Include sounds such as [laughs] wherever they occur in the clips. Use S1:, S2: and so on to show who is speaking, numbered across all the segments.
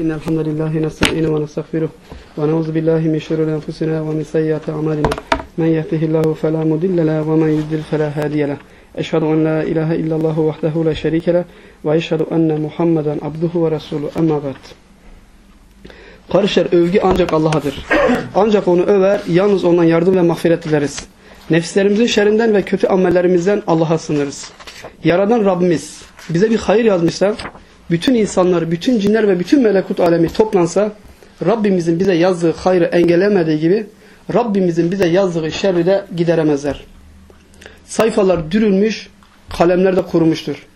S1: إن الحمد لله نستعينه ونستغفره ونعوذ بالله من شرور أنفسنا ومن سيئات أعمالنا من يهده الله فلا مضل له ومن يضلل فلا هادي له أشهد أن لا إله إلا الله وحده لا شريك له وأشهد أن محمدا عبده ورسوله أما بعد Kardeşler övgü ancak Allah'adır. Ancak onu över, yalnız ondan yardım ve mağfiret dileriz. Nefislerimizin şerrinden ve kötü amellerimizden Allah'a sınırız. Yaradan Rabbimiz bize bir hayır yazmışsa bütün insanlar, bütün cinler ve bütün melekut alemi toplansa, Rabbimizin bize yazdığı hayrı engellemediği gibi, Rabbimizin bize yazdığı şerri de gideremezler. Sayfalar dürülmüş, kalemler de kurumuştur.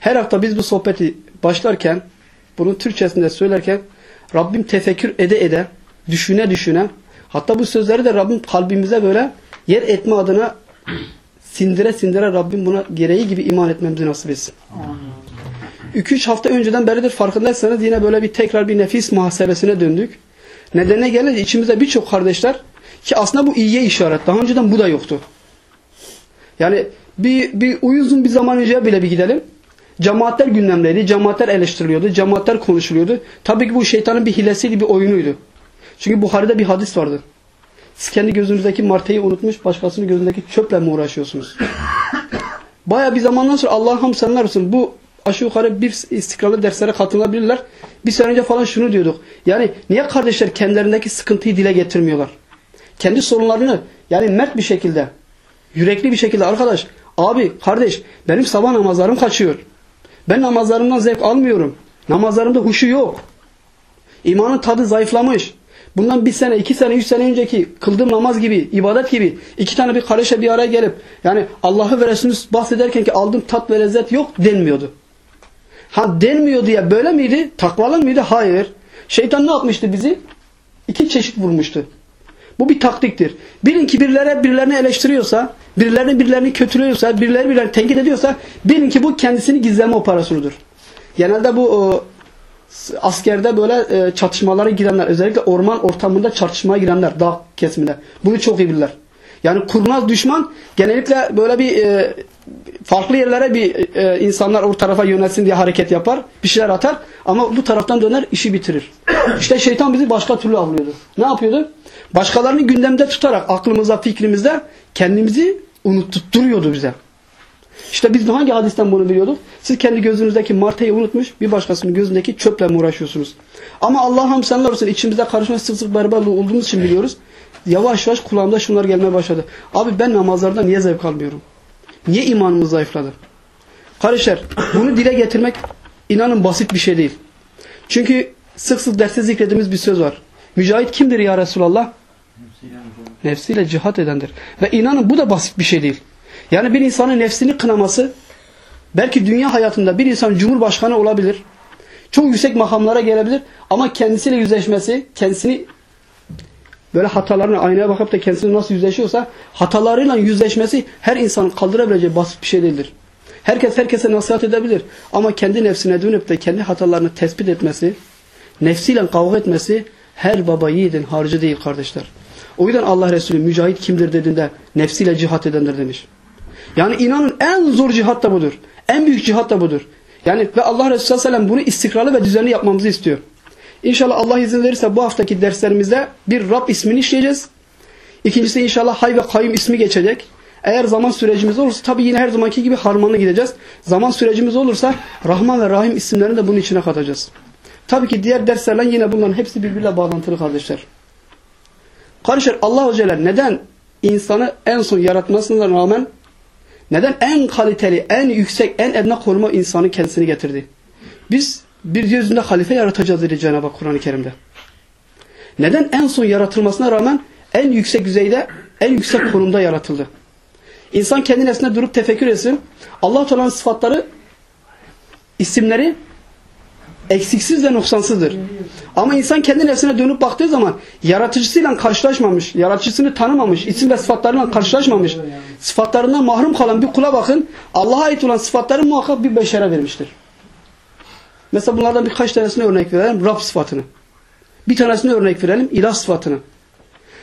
S1: Her hafta biz bu sohbeti başlarken, bunun Türkçesinde söylerken, Rabbim tefekkür ede ede, düşüne düşüne, hatta bu sözleri de Rabbim kalbimize böyle yer etme adına sindire sindire Rabbim buna gereği gibi iman etmemizi nasip etsin. 2-3 hafta önceden beridir farkındaysanız yine böyle bir tekrar bir nefis muhasebesine döndük. Nedenine gelince içimizde birçok kardeşler ki aslında bu iyiye işaret. Daha önceden bu da yoktu. Yani bir, bir uyuzun bir zaman önce bile bir gidelim. Cemaatler gündemdeydi. Cemaatler eleştiriliyordu. Cemaatler konuşuluyordu. Tabii ki bu şeytanın bir hilesiydi, bir oyunuydu. Çünkü Buhari'de bir hadis vardı. Siz kendi gözünüzdeki martayı unutmuş, başkasının gözündeki çöple mi uğraşıyorsunuz? Baya bir zamandan sonra Allah'ın hamd senler olsun. Bu aşağı yukarı bir istikrarlı derslere katılabilirler. Bir sene önce falan şunu diyorduk. Yani niye kardeşler kendilerindeki sıkıntıyı dile getirmiyorlar? Kendi sorunlarını yani mert bir şekilde, yürekli bir şekilde arkadaş, abi, kardeş benim sabah namazlarım kaçıyor. Ben namazlarımdan zevk almıyorum. Namazlarımda huşu yok. İmanın tadı zayıflamış. Bundan bir sene, iki sene, üç sene önceki kıldığım namaz gibi, ibadet gibi iki tane bir kardeşe bir araya gelip yani Allah'ı ve Resulünü bahsederken ki aldığım tat ve lezzet yok denmiyordu. Ha denmiyor diye böyle miydi? Takvalı mıydı? Hayır. Şeytan ne yapmıştı bizi? İki çeşit vurmuştu. Bu bir taktiktir. Bilin ki birileri birilerini eleştiriyorsa, birilerini birilerini kötülüyorsa, birileri birilerini tenkit ediyorsa bilin ki bu kendisini gizleme operasyonudur. Genelde bu e, askerde böyle e, çatışmalara girenler, özellikle orman ortamında çatışmaya girenler, dağ kesiminde. Bunu çok iyi bilirler. Yani kurnaz düşman genellikle böyle bir e, farklı yerlere bir e, insanlar o tarafa yönelsin diye hareket yapar. Bir şeyler atar ama bu taraftan döner işi bitirir. [coughs] İşte şeytan bizi başka türlü avlıyordu. Ne yapıyordu? Başkalarını gündemde tutarak aklımıza, fikrimizde kendimizi unutturuyordu bize. İşte biz hangi hadisten bunu biliyorduk? Siz kendi gözünüzdeki martayı unutmuş, bir başkasının gözündeki çöple mi uğraşıyorsunuz? Ama Allah'ım senler olsun içimizde karışma sık sık berberli olduğumuz için biliyoruz. Yavaş yavaş kulağımda şunlar gelmeye başladı. Abi ben namazlardan niye zevk almıyorum? Niye imanımız zayıfladı? Kardeşler bunu dile getirmek inanın basit bir şey değil. Çünkü sık sık derste zikrediğimiz bir söz var. Mücahit kimdir ya Resulallah? Nefsiyle cihat edendir. Ve inanın bu da basit bir şey değil. Yani bir insanın nefsini kınaması belki dünya hayatında bir insan cumhurbaşkanı olabilir. Çok yüksek makamlara gelebilir ama kendisiyle yüzleşmesi, kendisini böyle hatalarına aynaya bakıp da kendisini nasıl yüzleşiyorsa hatalarıyla yüzleşmesi her insanın kaldırabileceği basit bir şey değildir. Herkes herkese nasihat edebilir ama kendi nefsine dönüp de kendi hatalarını tespit etmesi, nefsiyle kavga etmesi her baba yiğidin harcı değil kardeşler. O yüzden Allah Resulü mücahit kimdir dediğinde nefsiyle cihat edendir demiş. Yani inanın en zor cihat da budur. En büyük cihat da budur. Yani ve Allah Resulü sallallahu aleyhi ve sellem bunu istikrarlı ve düzenli yapmamızı istiyor. İnşallah Allah izin verirse bu haftaki derslerimizde bir Rab ismini işleyeceğiz. İkincisi inşallah Hay ve Kayyum ismi geçecek. Eğer zaman sürecimiz olursa tabi yine her zamanki gibi harmanlı gideceğiz. Zaman sürecimiz olursa Rahman ve Rahim isimlerini de bunun içine katacağız. Tabii ki diğer derslerle yine bunların hepsi birbiriyle bağlantılı kardeşler. Kardeşler Allah Celle neden insanı en son yaratmasına rağmen neden en kaliteli, en yüksek, en edna koruma insanı kendisini getirdi? Biz bir yüzünde halife yaratacağız dedi Cenab-ı Kur'an-ı Kerim'de. Neden en son yaratılmasına rağmen en yüksek düzeyde, en yüksek konumda yaratıldı? İnsan kendi nefsine durup tefekkür etsin. Allah Teala'nın sıfatları, isimleri eksiksiz ve noksansızdır. Ama insan kendi nefsine dönüp baktığı zaman yaratıcısıyla karşılaşmamış, yaratıcısını tanımamış, isim ve sıfatlarıyla karşılaşmamış, sıfatlarından mahrum kalan bir kula bakın, Allah'a ait olan sıfatları muhakkak bir beşere vermiştir. Mesela bunlardan birkaç tanesine örnek verelim. Rab sıfatını. Bir tanesine örnek verelim. ilah sıfatını.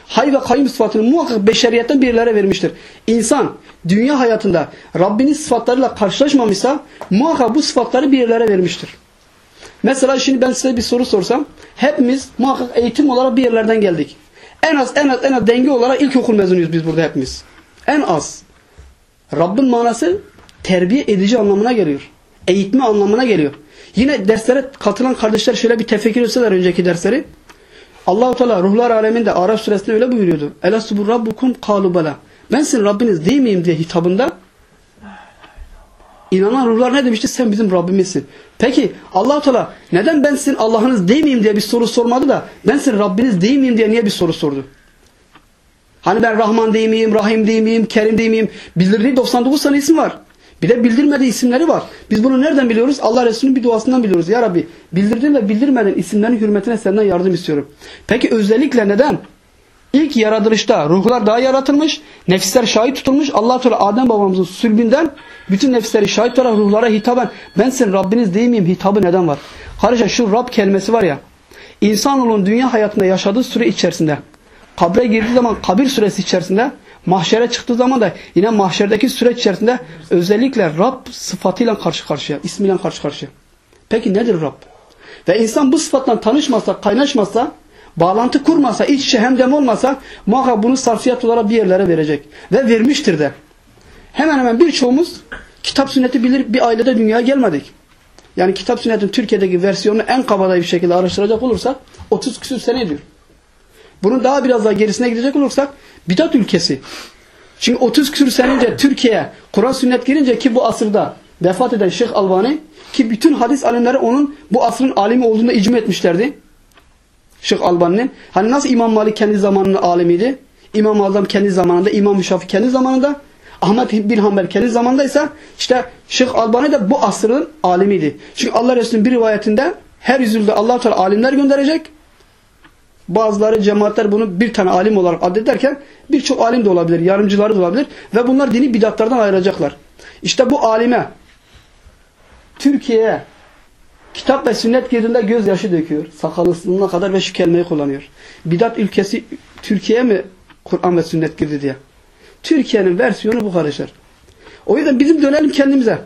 S1: Hay ve kayyum sıfatını muhakkak beşeriyetten birilere vermiştir. İnsan dünya hayatında Rabbinin sıfatlarıyla karşılaşmamışsa muhakkak bu sıfatları birilere vermiştir. Mesela şimdi ben size bir soru sorsam hepimiz muhakkak eğitim olarak bir yerlerden geldik. En az en az en az denge olarak ilkokul mezunuyuz biz burada hepimiz. En az. Rabbin manası terbiye edici anlamına geliyor. Eğitme anlamına geliyor. Yine derslere katılan kardeşler şöyle bir tefekkür etseler önceki dersleri. Allahu Teala ruhlar aleminde Araf suresinde öyle buyuruyordu. Elastubur rabbukum kalu bela. Ben senin Rabbiniz değil miyim diye hitabında inanan ruhlar ne demişti? Sen bizim Rabbimizsin. Peki Allahu Teala neden ben sizin Allah'ınız değil miyim diye bir soru sormadı da ben sizin Rabbiniz değil miyim diye niye bir soru sordu? Hani ben Rahman değil miyim, Rahim değil miyim, Kerim değil miyim? Bildirdiği 99 tane isim var. Bir de bildirmediği isimleri var. Biz bunu nereden biliyoruz? Allah Resulü'nün bir duasından biliyoruz. Ya Rabbi bildirdiğin ve bildirmeden isimlerin hürmetine senden yardım istiyorum. Peki özellikle neden? İlk yaratılışta ruhlar daha yaratılmış, nefisler şahit tutulmuş. allah Teala Adem babamızın sülbünden bütün nefisleri şahit olarak ruhlara hitaben ben senin Rabbiniz değil miyim hitabı neden var? Kardeşler şu Rab kelimesi var ya insanoğlunun dünya hayatında yaşadığı süre içerisinde kabre girdiği zaman kabir süresi içerisinde mahşere çıktığı zaman da yine mahşerdeki süreç içerisinde özellikle Rab sıfatıyla karşı karşıya, ismiyle karşı karşıya. Peki nedir Rab? Ve insan bu sıfatla tanışmazsa, kaynaşmazsa, bağlantı kurmasa, iç içe hemdem olmasa muhakkak bunu sarfiyat olarak bir yerlere verecek. Ve vermiştir de. Hemen hemen birçoğumuz kitap sünneti bilir bir ailede dünyaya gelmedik. Yani kitap sünnetin Türkiye'deki versiyonunu en kabadayı bir şekilde araştıracak olursak 30 küsür sene ediyor. Bunun daha biraz daha gerisine gidecek olursak bidat ülkesi. Çünkü 30 küsur sene önce Türkiye'ye Kur'an sünnet girince ki bu asırda vefat eden Şeyh Albani ki bütün hadis alimleri onun bu asrın alimi olduğunda icma etmişlerdi. Şeyh Albani'nin. Hani nasıl İmam Malik kendi zamanının alimiydi? İmam Azam kendi zamanında, İmam Şafi kendi zamanında, Ahmet bin Hanbel kendi zamanındaysa işte Şeyh Albani de bu asrın alimiydi. Çünkü Allah Resulü'nün bir rivayetinde her yüzyılda allah Teala alimler gönderecek. Bazıları cemaatler bunu bir tane alim olarak addederken birçok alim de olabilir, yarımcıları da olabilir ve bunlar dini bidatlardan ayıracaklar. İşte bu alime Türkiye'ye kitap ve sünnet girdiğinde gözyaşı döküyor. Sakalı ısınına kadar ve şu kelimeyi kullanıyor. Bidat ülkesi Türkiye'ye mi Kur'an ve sünnet girdi diye. Türkiye'nin versiyonu bu kardeşler. O yüzden bizim dönelim kendimize.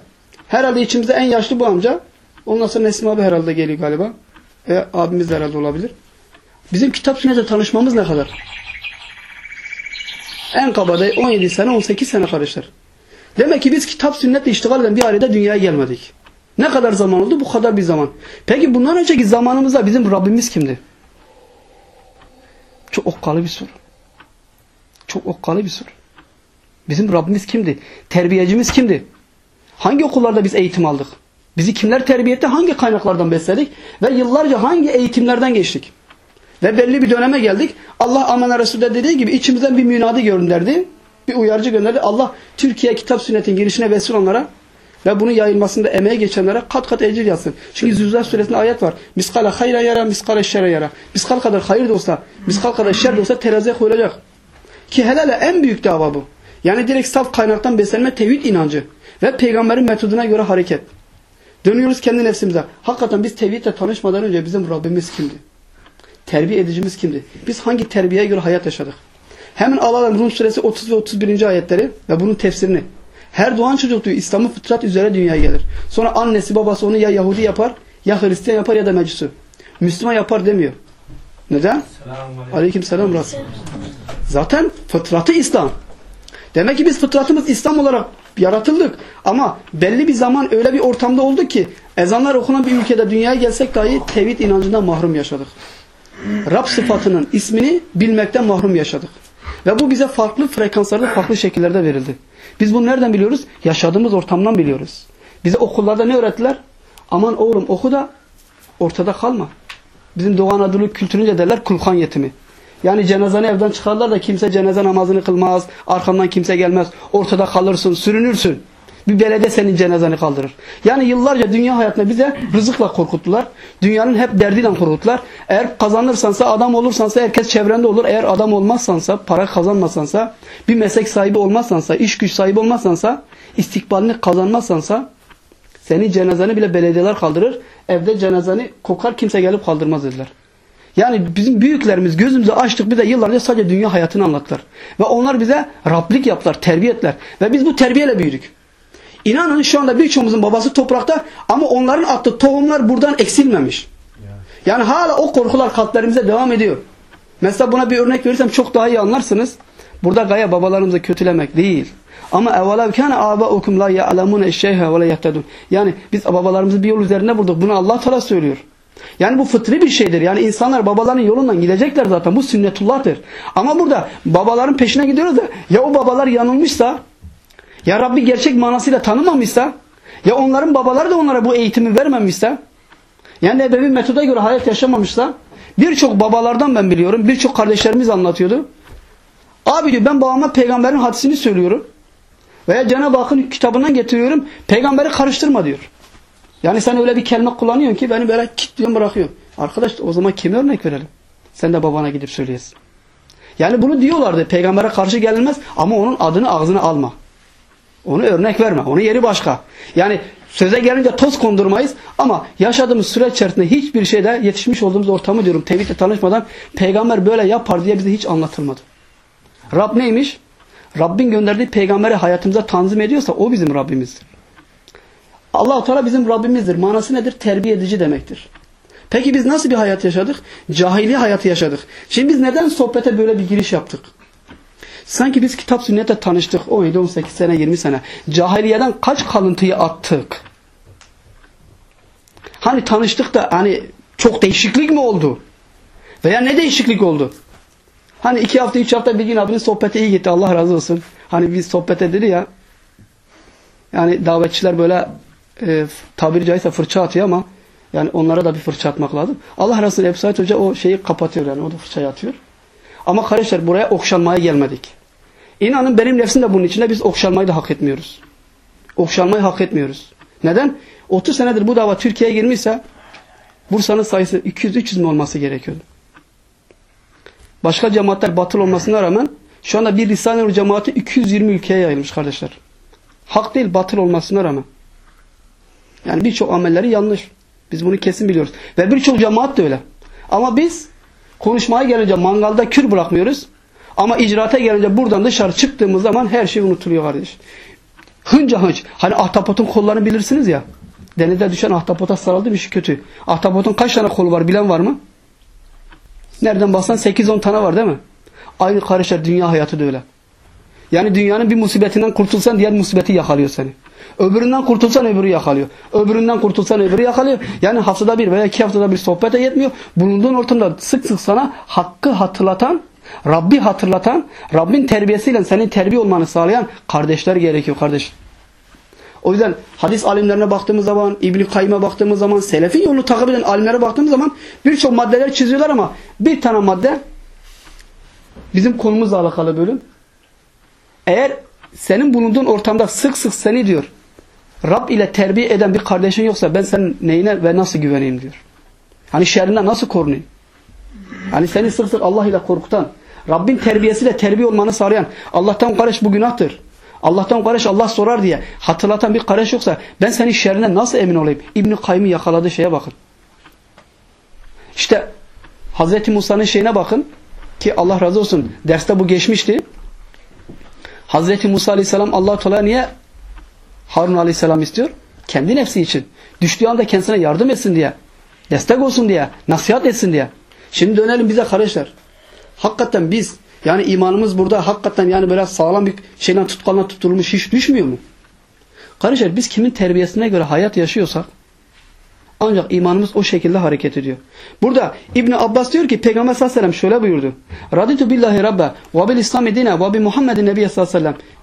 S1: Herhalde içimizde en yaşlı bu amca. Ondan sonra Nesim abi herhalde geliyor galiba. E, abimiz de herhalde olabilir. Bizim kitap sünnetle tanışmamız ne kadar? En kabadayı 17 sene 18 sene kardeşler. Demek ki biz kitap sünnetle iştigal eden bir ailede dünyaya gelmedik. Ne kadar zaman oldu? Bu kadar bir zaman. Peki bundan önceki zamanımızda bizim Rabbimiz kimdi? Çok okkalı bir soru. Çok okkalı bir soru. Bizim Rabbimiz kimdi? Terbiyecimiz kimdi? Hangi okullarda biz eğitim aldık? Bizi kimler terbiye etti? Hangi kaynaklardan besledik? Ve yıllarca hangi eğitimlerden geçtik? Ve belli bir döneme geldik. Allah amana Resul'de dediği gibi içimizden bir münadi gönderdi. Bir uyarıcı gönderdi. Allah Türkiye kitap sünnetin girişine vesile onlara ve bunun yayılmasında emeğe geçenlere kat kat ecir yazsın. Çünkü Zülzal suresinde ayet var. Miskala hayra yara, miskala şere yara. Miskal kadar hayır da olsa, miskal kadar şer de olsa teraziye koyulacak. Ki helale en büyük dava bu. Yani direkt saf kaynaktan beslenme tevhid inancı. Ve peygamberin metoduna göre hareket. Dönüyoruz kendi nefsimize. Hakikaten biz tevhidle tanışmadan önce bizim Rabbimiz kimdi? Terbiye edicimiz kimdi? Biz hangi terbiyeye göre hayat yaşadık? Hemen alalım Rum suresi 30 ve 31. ayetleri ve bunun tefsirini. Her doğan çocuk diyor İslam'ın fıtrat üzere dünyaya gelir. Sonra annesi babası onu ya Yahudi yapar ya Hristiyan yapar ya da Mecusu. Müslüman yapar demiyor. Neden? Aleyküm selam. Zaten fıtratı İslam. Demek ki biz fıtratımız İslam olarak yaratıldık. Ama belli bir zaman öyle bir ortamda olduk ki ezanlar okunan bir ülkede dünyaya gelsek dahi tevhid inancından mahrum yaşadık. Rab sıfatının ismini bilmekten mahrum yaşadık. Ve bu bize farklı frekanslarda, farklı şekillerde verildi. Biz bunu nereden biliyoruz? Yaşadığımız ortamdan biliyoruz. Bize okullarda ne öğrettiler? Aman oğlum oku da ortada kalma. Bizim Doğu Anadolu kültürünce derler kulkan yetimi. Yani cenazeni evden çıkarlar da kimse cenaze namazını kılmaz, arkamdan kimse gelmez, ortada kalırsın, sürünürsün. Bir belediye senin cenazeni kaldırır. Yani yıllarca dünya hayatında bize rızıkla korkuttular. Dünyanın hep derdiyle korkuttular. Eğer kazanırsansa, adam olursansa herkes çevrende olur. Eğer adam olmazsansa, para kazanmasansa, bir meslek sahibi olmazsansa, iş güç sahibi olmazsansa, istikbalini kazanmazsansa, senin cenazeni bile belediyeler kaldırır. Evde cenazeni kokar kimse gelip kaldırmaz dediler. Yani bizim büyüklerimiz gözümüzü açtık bize yıllarca sadece dünya hayatını anlattılar. Ve onlar bize Rablik yaptılar, terbiye ettiler. Ve biz bu terbiyeyle büyüdük. İnanın şu anda birçoğumuzun babası toprakta ama onların attığı tohumlar buradan eksilmemiş. Yani hala o korkular kalplerimize devam ediyor. Mesela buna bir örnek verirsem çok daha iyi anlarsınız. Burada gaya babalarımızı kötülemek değil. Ama evvela kana abaukum la ya'lamun eşşeyha ve la yahtedun. Yani biz babalarımızı bir yol üzerinde bulduk. Bunu Allah Teala söylüyor. Yani bu fıtri bir şeydir. Yani insanlar babaların yolundan gidecekler zaten. Bu sünnetullah'tır. Ama burada babaların peşine gidiyoruz da ya o babalar yanılmışsa ya Rabbi gerçek manasıyla tanımamışsa ya onların babaları da onlara bu eğitimi vermemişse yani ebevi metoda göre hayat yaşamamışsa birçok babalardan ben biliyorum. Birçok kardeşlerimiz anlatıyordu. Abi diyor ben babama peygamberin hadisini söylüyorum. Veya Cenab-ı Hakk'ın kitabından getiriyorum. Peygamberi karıştırma diyor. Yani sen öyle bir kelime kullanıyorsun ki beni böyle kit diyorum bırakıyorsun. Arkadaş o zaman kime örnek verelim? Sen de babana gidip söyleyesin. Yani bunu diyorlardı. Peygambere karşı gelinmez ama onun adını ağzına alma. Onu örnek verme. Onun yeri başka. Yani söze gelince toz kondurmayız ama yaşadığımız süreç içerisinde hiçbir şeyde yetişmiş olduğumuz ortamı diyorum tevhidle tanışmadan peygamber böyle yapar diye bize hiç anlatılmadı. Rab neymiş? Rabbin gönderdiği peygamberi hayatımıza tanzim ediyorsa o bizim Rabbimizdir. allah Teala bizim Rabbimizdir. Manası nedir? Terbiye edici demektir. Peki biz nasıl bir hayat yaşadık? Cahiliye hayatı yaşadık. Şimdi biz neden sohbete böyle bir giriş yaptık? Sanki biz kitap sünnete tanıştık. 17, 18 sene, 20 sene. Cahiliyeden kaç kalıntıyı attık? Hani tanıştık da hani çok değişiklik mi oldu? Veya ne değişiklik oldu? Hani iki hafta, üç hafta bir gün abinin sohbete iyi gitti. Allah razı olsun. Hani biz sohbete dedi ya. Yani davetçiler böyle e, tabiri caizse fırça atıyor ama yani onlara da bir fırça atmak lazım. Allah razı olsun Ebu Said Hoca o şeyi kapatıyor yani. O da fırçayı atıyor. Ama kardeşler buraya okşanmaya gelmedik. İnanın benim nefsim de bunun içinde biz okşanmayı da hak etmiyoruz. Okşanmayı hak etmiyoruz. Neden? 30 senedir bu dava Türkiye'ye girmişse Bursa'nın sayısı 200-300 mi olması gerekiyordu. Başka cemaatler batıl olmasına rağmen şu anda bir Risale-i cemaati 220 ülkeye yayılmış kardeşler. Hak değil batıl olmasına rağmen. Yani birçok amelleri yanlış. Biz bunu kesin biliyoruz. Ve birçok cemaat de öyle. Ama biz konuşmaya gelince mangalda kür bırakmıyoruz. Ama icraata gelince buradan dışarı çıktığımız zaman her şey unutuluyor kardeş. Hınca hınç. Hani ahtapotun kollarını bilirsiniz ya. Denize düşen ahtapota sarıldı bir şey kötü. Ahtapotun kaç tane kolu var bilen var mı? Nereden baksan 8-10 tane var değil mi? Aynı kardeşler dünya hayatı da öyle. Yani dünyanın bir musibetinden kurtulsan diğer musibeti yakalıyor seni. Öbüründen kurtulsan öbürü yakalıyor. Öbüründen kurtulsan öbürü yakalıyor. Yani haftada bir veya iki haftada bir sohbete yetmiyor. Bulunduğun ortamda sık sık sana hakkı hatırlatan, Rabbi hatırlatan, Rabbin terbiyesiyle senin terbiye olmanı sağlayan kardeşler gerekiyor kardeş. O yüzden hadis alimlerine baktığımız zaman, İbn-i Kayyım'a baktığımız zaman, Selefin yolunu takip eden alimlere baktığımız zaman birçok maddeler çiziyorlar ama bir tane madde bizim konumuzla alakalı bölüm. Eğer senin bulunduğun ortamda sık sık seni diyor Rab ile terbiye eden bir kardeşin yoksa ben senin neyine ve nasıl güveneyim diyor. Hani şerrinden nasıl korunayım? Hani seni sık sık Allah ile korkutan, Rabbin terbiyesiyle terbiye olmanı sağlayan, Allah'tan kardeş bu günahtır. Allah'tan kardeş Allah sorar diye hatırlatan bir kardeş yoksa ben senin şerrinden nasıl emin olayım? İbn-i yakaladığı şeye bakın. İşte Hazreti Musa'nın şeyine bakın ki Allah razı olsun derste bu geçmişti. Hazreti Musa Aleyhisselam Allah Teala niye Harun Aleyhisselam istiyor? Kendi nefsi için. Düştüğü anda kendisine yardım etsin diye. Destek olsun diye. Nasihat etsin diye. Şimdi dönelim bize kardeşler. Hakikaten biz yani imanımız burada hakikaten yani böyle sağlam bir şeyle tutkalına tutulmuş hiç düşmüyor mu? Kardeşler biz kimin terbiyesine göre hayat yaşıyorsak ancak imanımız o şekilde hareket ediyor. Burada İbn Abbas diyor ki Peygamber sallallahu aleyhi ve sellem şöyle buyurdu. Raditu billahi rabbe ve bil İslam dine ve bi Muhammedin nebiyye sallallahu aleyhi ve sellem.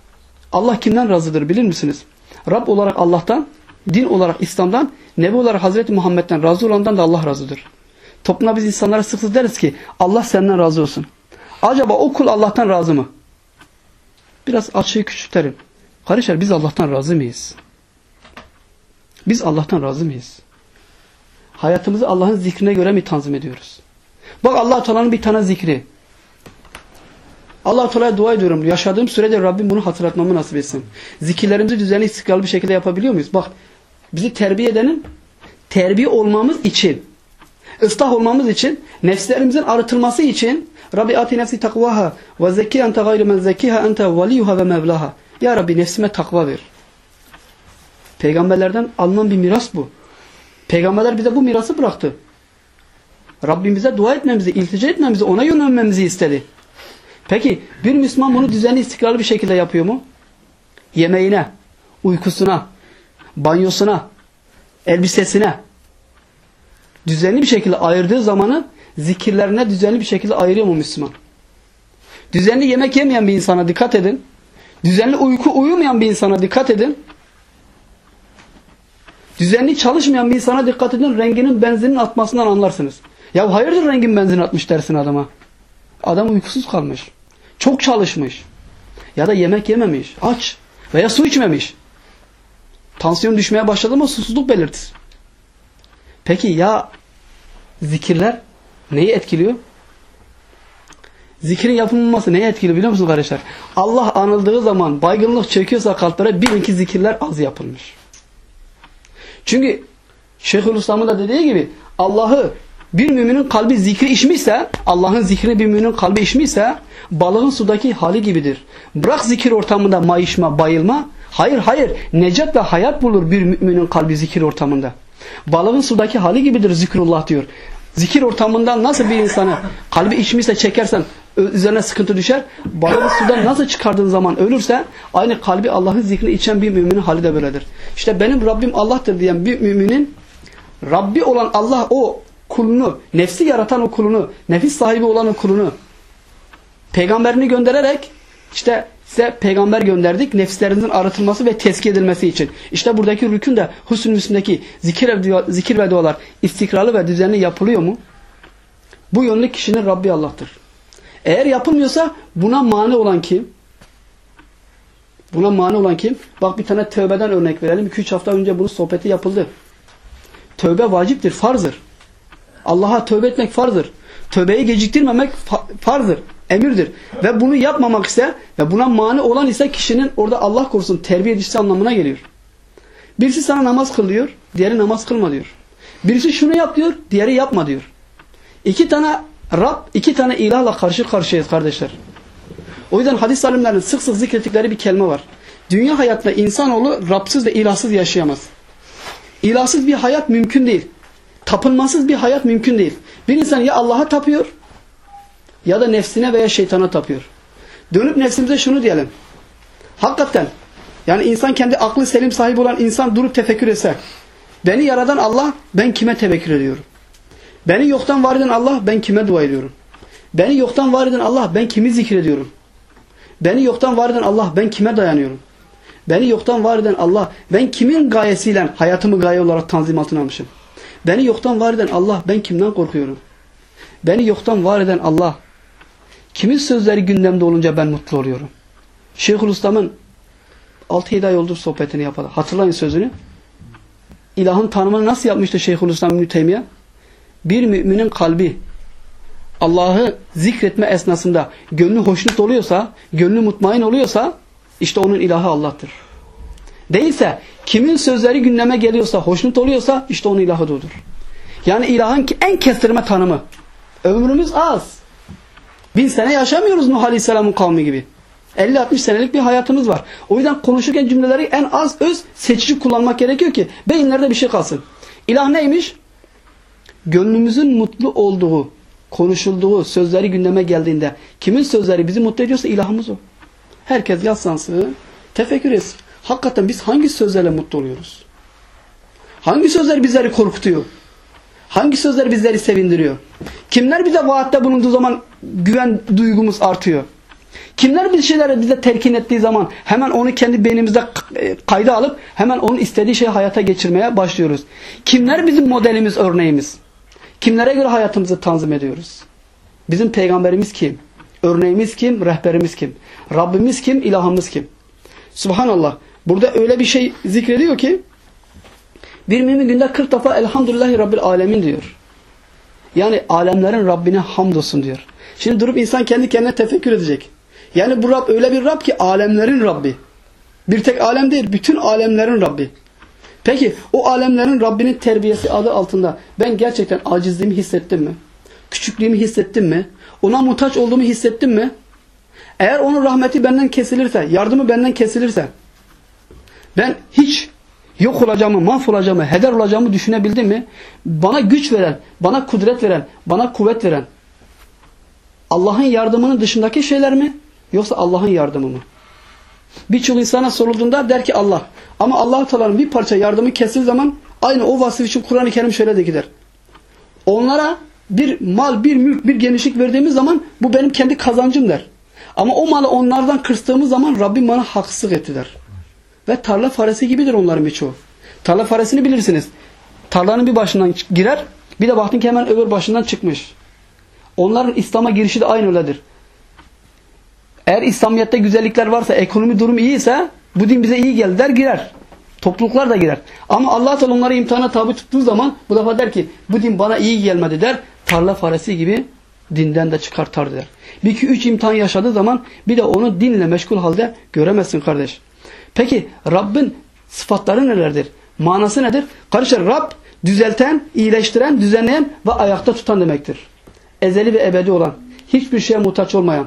S1: Allah kimden razıdır bilir misiniz? Rab olarak Allah'tan, din olarak İslam'dan, Nebi olarak Hazreti Muhammed'den razı olandan da Allah razıdır. Toplumda biz insanlara sık sık deriz ki Allah senden razı olsun. Acaba o kul Allah'tan razı mı? Biraz açıyı küçültelim. Kardeşler biz Allah'tan razı mıyız? Biz Allah'tan razı mıyız? Hayatımızı Allah'ın zikrine göre mi tanzim ediyoruz? Bak allah Teala'nın bir tane zikri. allah Teala'ya dua ediyorum. Yaşadığım sürede Rabbim bunu hatırlatmamı nasip etsin. Zikirlerimizi düzenli istikrarlı bir şekilde yapabiliyor muyuz? Bak bizi terbiye edenin terbiye olmamız için, ıslah olmamız için, nefslerimizin arıtılması için Rabbi ati nefsi takvaha ve zekki ente gayri men zekkiha ente veliyuha ve mevlaha. Ya Rabbi nefsime takva ver. Peygamberlerden alınan bir miras bu. Peygamberler bize bu mirası bıraktı. Rabbimize dua etmemizi, iltica etmemizi, ona yönelmemizi istedi. Peki bir Müslüman bunu düzenli istikrarlı bir şekilde yapıyor mu? Yemeğine, uykusuna, banyosuna, elbisesine düzenli bir şekilde ayırdığı zamanı zikirlerine düzenli bir şekilde ayırıyor mu Müslüman? Düzenli yemek yemeyen bir insana dikkat edin. Düzenli uyku uyumayan bir insana dikkat edin. Düzenli çalışmayan bir insana dikkat edin. Renginin benzinin atmasından anlarsınız. Ya hayırdır rengin benzin atmış dersin adama. Adam uykusuz kalmış. Çok çalışmış. Ya da yemek yememiş. Aç. Veya su içmemiş. Tansiyon düşmeye başladı mı susuzluk belirtir. Peki ya zikirler neyi etkiliyor? Zikrin yapılmaması neyi etkiliyor biliyor musunuz kardeşler? Allah anıldığı zaman baygınlık çöküyorsa kalplara bilin ki zikirler az yapılmış. Çünkü Şeyhülislam'ın da dediği gibi Allah'ı bir müminin kalbi zikri içmişse, Allah'ın zikrini bir müminin kalbi içmişse balığın sudaki hali gibidir. Bırak zikir ortamında mayışma, bayılma. Hayır hayır necat ve hayat bulur bir müminin kalbi zikir ortamında. Balığın sudaki hali gibidir zikrullah diyor. Zikir ortamından nasıl bir insanı kalbi içmişse çekersen üzerine sıkıntı düşer. Balığı sudan nasıl çıkardığın zaman ölürse aynı kalbi Allah'ın zikrini içen bir müminin hali de böyledir. İşte benim Rabbim Allah'tır diyen bir müminin Rabbi olan Allah o kulunu, nefsi yaratan o kulunu, nefis sahibi olan o kulunu peygamberini göndererek işte size peygamber gönderdik nefslerinizin arıtılması ve tezkiye edilmesi için. İşte buradaki rükün de husn müslimdeki zikir ve dualar istikrarlı ve düzenli yapılıyor mu? Bu yönlü kişinin Rabbi Allah'tır. Eğer yapılmıyorsa buna mani olan kim? Buna mani olan kim? Bak bir tane tövbeden örnek verelim. 2-3 hafta önce bunun sohbeti yapıldı. Tövbe vaciptir, farzdır. Allah'a tövbe etmek farzdır. Tövbeyi geciktirmemek farzdır, emirdir. Ve bunu yapmamak ise ve buna mani olan ise kişinin orada Allah korusun terbiye edicisi anlamına geliyor. Birisi sana namaz kıl diyor, diğeri namaz kılma diyor. Birisi şunu yap diyor, diğeri yapma diyor. İki tane Rab, iki tane ilahla karşı karşıyayız kardeşler. O yüzden hadis alimlerinin sık sık zikrettikleri bir kelime var. Dünya hayatta insanoğlu Rabsız ve ilahsız yaşayamaz. İlahsız bir hayat mümkün değil. Tapınmasız bir hayat mümkün değil. Bir insan ya Allah'a tapıyor ya da nefsine veya şeytana tapıyor. Dönüp nefsimize şunu diyelim. Hakikaten yani insan kendi aklı selim sahibi olan insan durup tefekkür etse beni yaradan Allah ben kime tevekkül ediyorum? Beni yoktan var eden Allah ben kime dua ediyorum? Beni yoktan var eden Allah ben kimi zikrediyorum? Beni yoktan var eden Allah ben kime dayanıyorum? Beni yoktan var eden Allah ben kimin gayesiyle hayatımı gaye olarak tanzim altına almışım? Beni yoktan var eden Allah ben kimden korkuyorum? Beni yoktan var eden Allah kimin sözleri gündemde olunca ben mutlu oluyorum? Şeyhülislam'ın 6-7 ay oldu sohbetini yapalım. Hatırlayın sözünü. İlahın tanımını nasıl yapmıştı Şeyhülislam İbn Teymiye? Bir müminin kalbi Allah'ı zikretme esnasında gönlü hoşnut oluyorsa, gönlü mutmain oluyorsa işte onun ilahı Allah'tır. Değilse kimin sözleri gündeme geliyorsa, hoşnut oluyorsa işte onun ilahı da odur. Yani ilahın en kestirme tanımı. Ömrümüz az. Bin sene yaşamıyoruz Nuh Aleyhisselam'ın kavmi gibi. 50-60 senelik bir hayatımız var. O yüzden konuşurken cümleleri en az öz seçici kullanmak gerekiyor ki beyinlerde bir şey kalsın. İlah neymiş? Gönlümüzün mutlu olduğu, konuşulduğu, sözleri gündeme geldiğinde kimin sözleri bizi mutlu ediyorsa ilahımız o. Herkes yazsansın, tefekkür etsin. Hakikaten biz hangi sözlerle mutlu oluyoruz? Hangi sözler bizleri korkutuyor? Hangi sözler bizleri sevindiriyor? Kimler bize vaatte bulunduğu zaman güven duygumuz artıyor? Kimler bir şeyleri bize telkin ettiği zaman hemen onu kendi beynimizde e, kayda alıp hemen onun istediği şeyi hayata geçirmeye başlıyoruz? Kimler bizim modelimiz, örneğimiz? Kimlere göre hayatımızı tanzim ediyoruz? Bizim peygamberimiz kim? Örneğimiz kim? Rehberimiz kim? Rabbimiz kim? İlahımız kim? Subhanallah. Burada öyle bir şey zikrediyor ki bir mümin günde 40 defa Elhamdülillahi Rabbil Alemin diyor. Yani alemlerin Rabbine hamdolsun diyor. Şimdi durup insan kendi kendine tefekkür edecek. Yani bu Rab öyle bir Rab ki alemlerin Rabbi. Bir tek alem değil, bütün alemlerin Rabbi. Peki o alemlerin Rabbinin terbiyesi adı altında ben gerçekten acizliğimi hissettim mi? Küçüklüğümü hissettim mi? Ona muhtaç olduğumu hissettim mi? Eğer onun rahmeti benden kesilirse, yardımı benden kesilirse ben hiç yok olacağımı, mahvolacağımı, heder olacağımı düşünebildim mi? Bana güç veren, bana kudret veren, bana kuvvet veren Allah'ın yardımının dışındaki şeyler mi? Yoksa Allah'ın yardımı mı? Birçok insana sorulduğunda der ki Allah. Ama Allah Teala'nın bir parça yardımı kesildiği zaman aynı o vasıf için Kur'an-ı Kerim şöyle de gider. Onlara bir mal, bir mülk, bir genişlik verdiğimiz zaman bu benim kendi kazancım der. Ama o malı onlardan kırstığımız zaman Rabbim bana haksızlık etti der. Ve tarla faresi gibidir onların birçoğu. Tarla faresini bilirsiniz. Tarlanın bir başından girer, bir de baktın ki hemen öbür başından çıkmış. Onların İslam'a girişi de aynı öyledir. Eğer İslamiyet'te güzellikler varsa, ekonomi durumu iyiyse bu din bize iyi geldi der girer. Topluluklar da girer. Ama Allah Teala onları imtihana tabi tuttuğu zaman bu defa der ki bu din bana iyi gelmedi der. Tarla faresi gibi dinden de çıkartar der. Bir iki üç imtihan yaşadığı zaman bir de onu dinle meşgul halde göremezsin kardeş. Peki Rabbin sıfatları nelerdir? Manası nedir? Kardeşler Rab düzelten, iyileştiren, düzenleyen ve ayakta tutan demektir. Ezeli ve ebedi olan, hiçbir şeye muhtaç olmayan,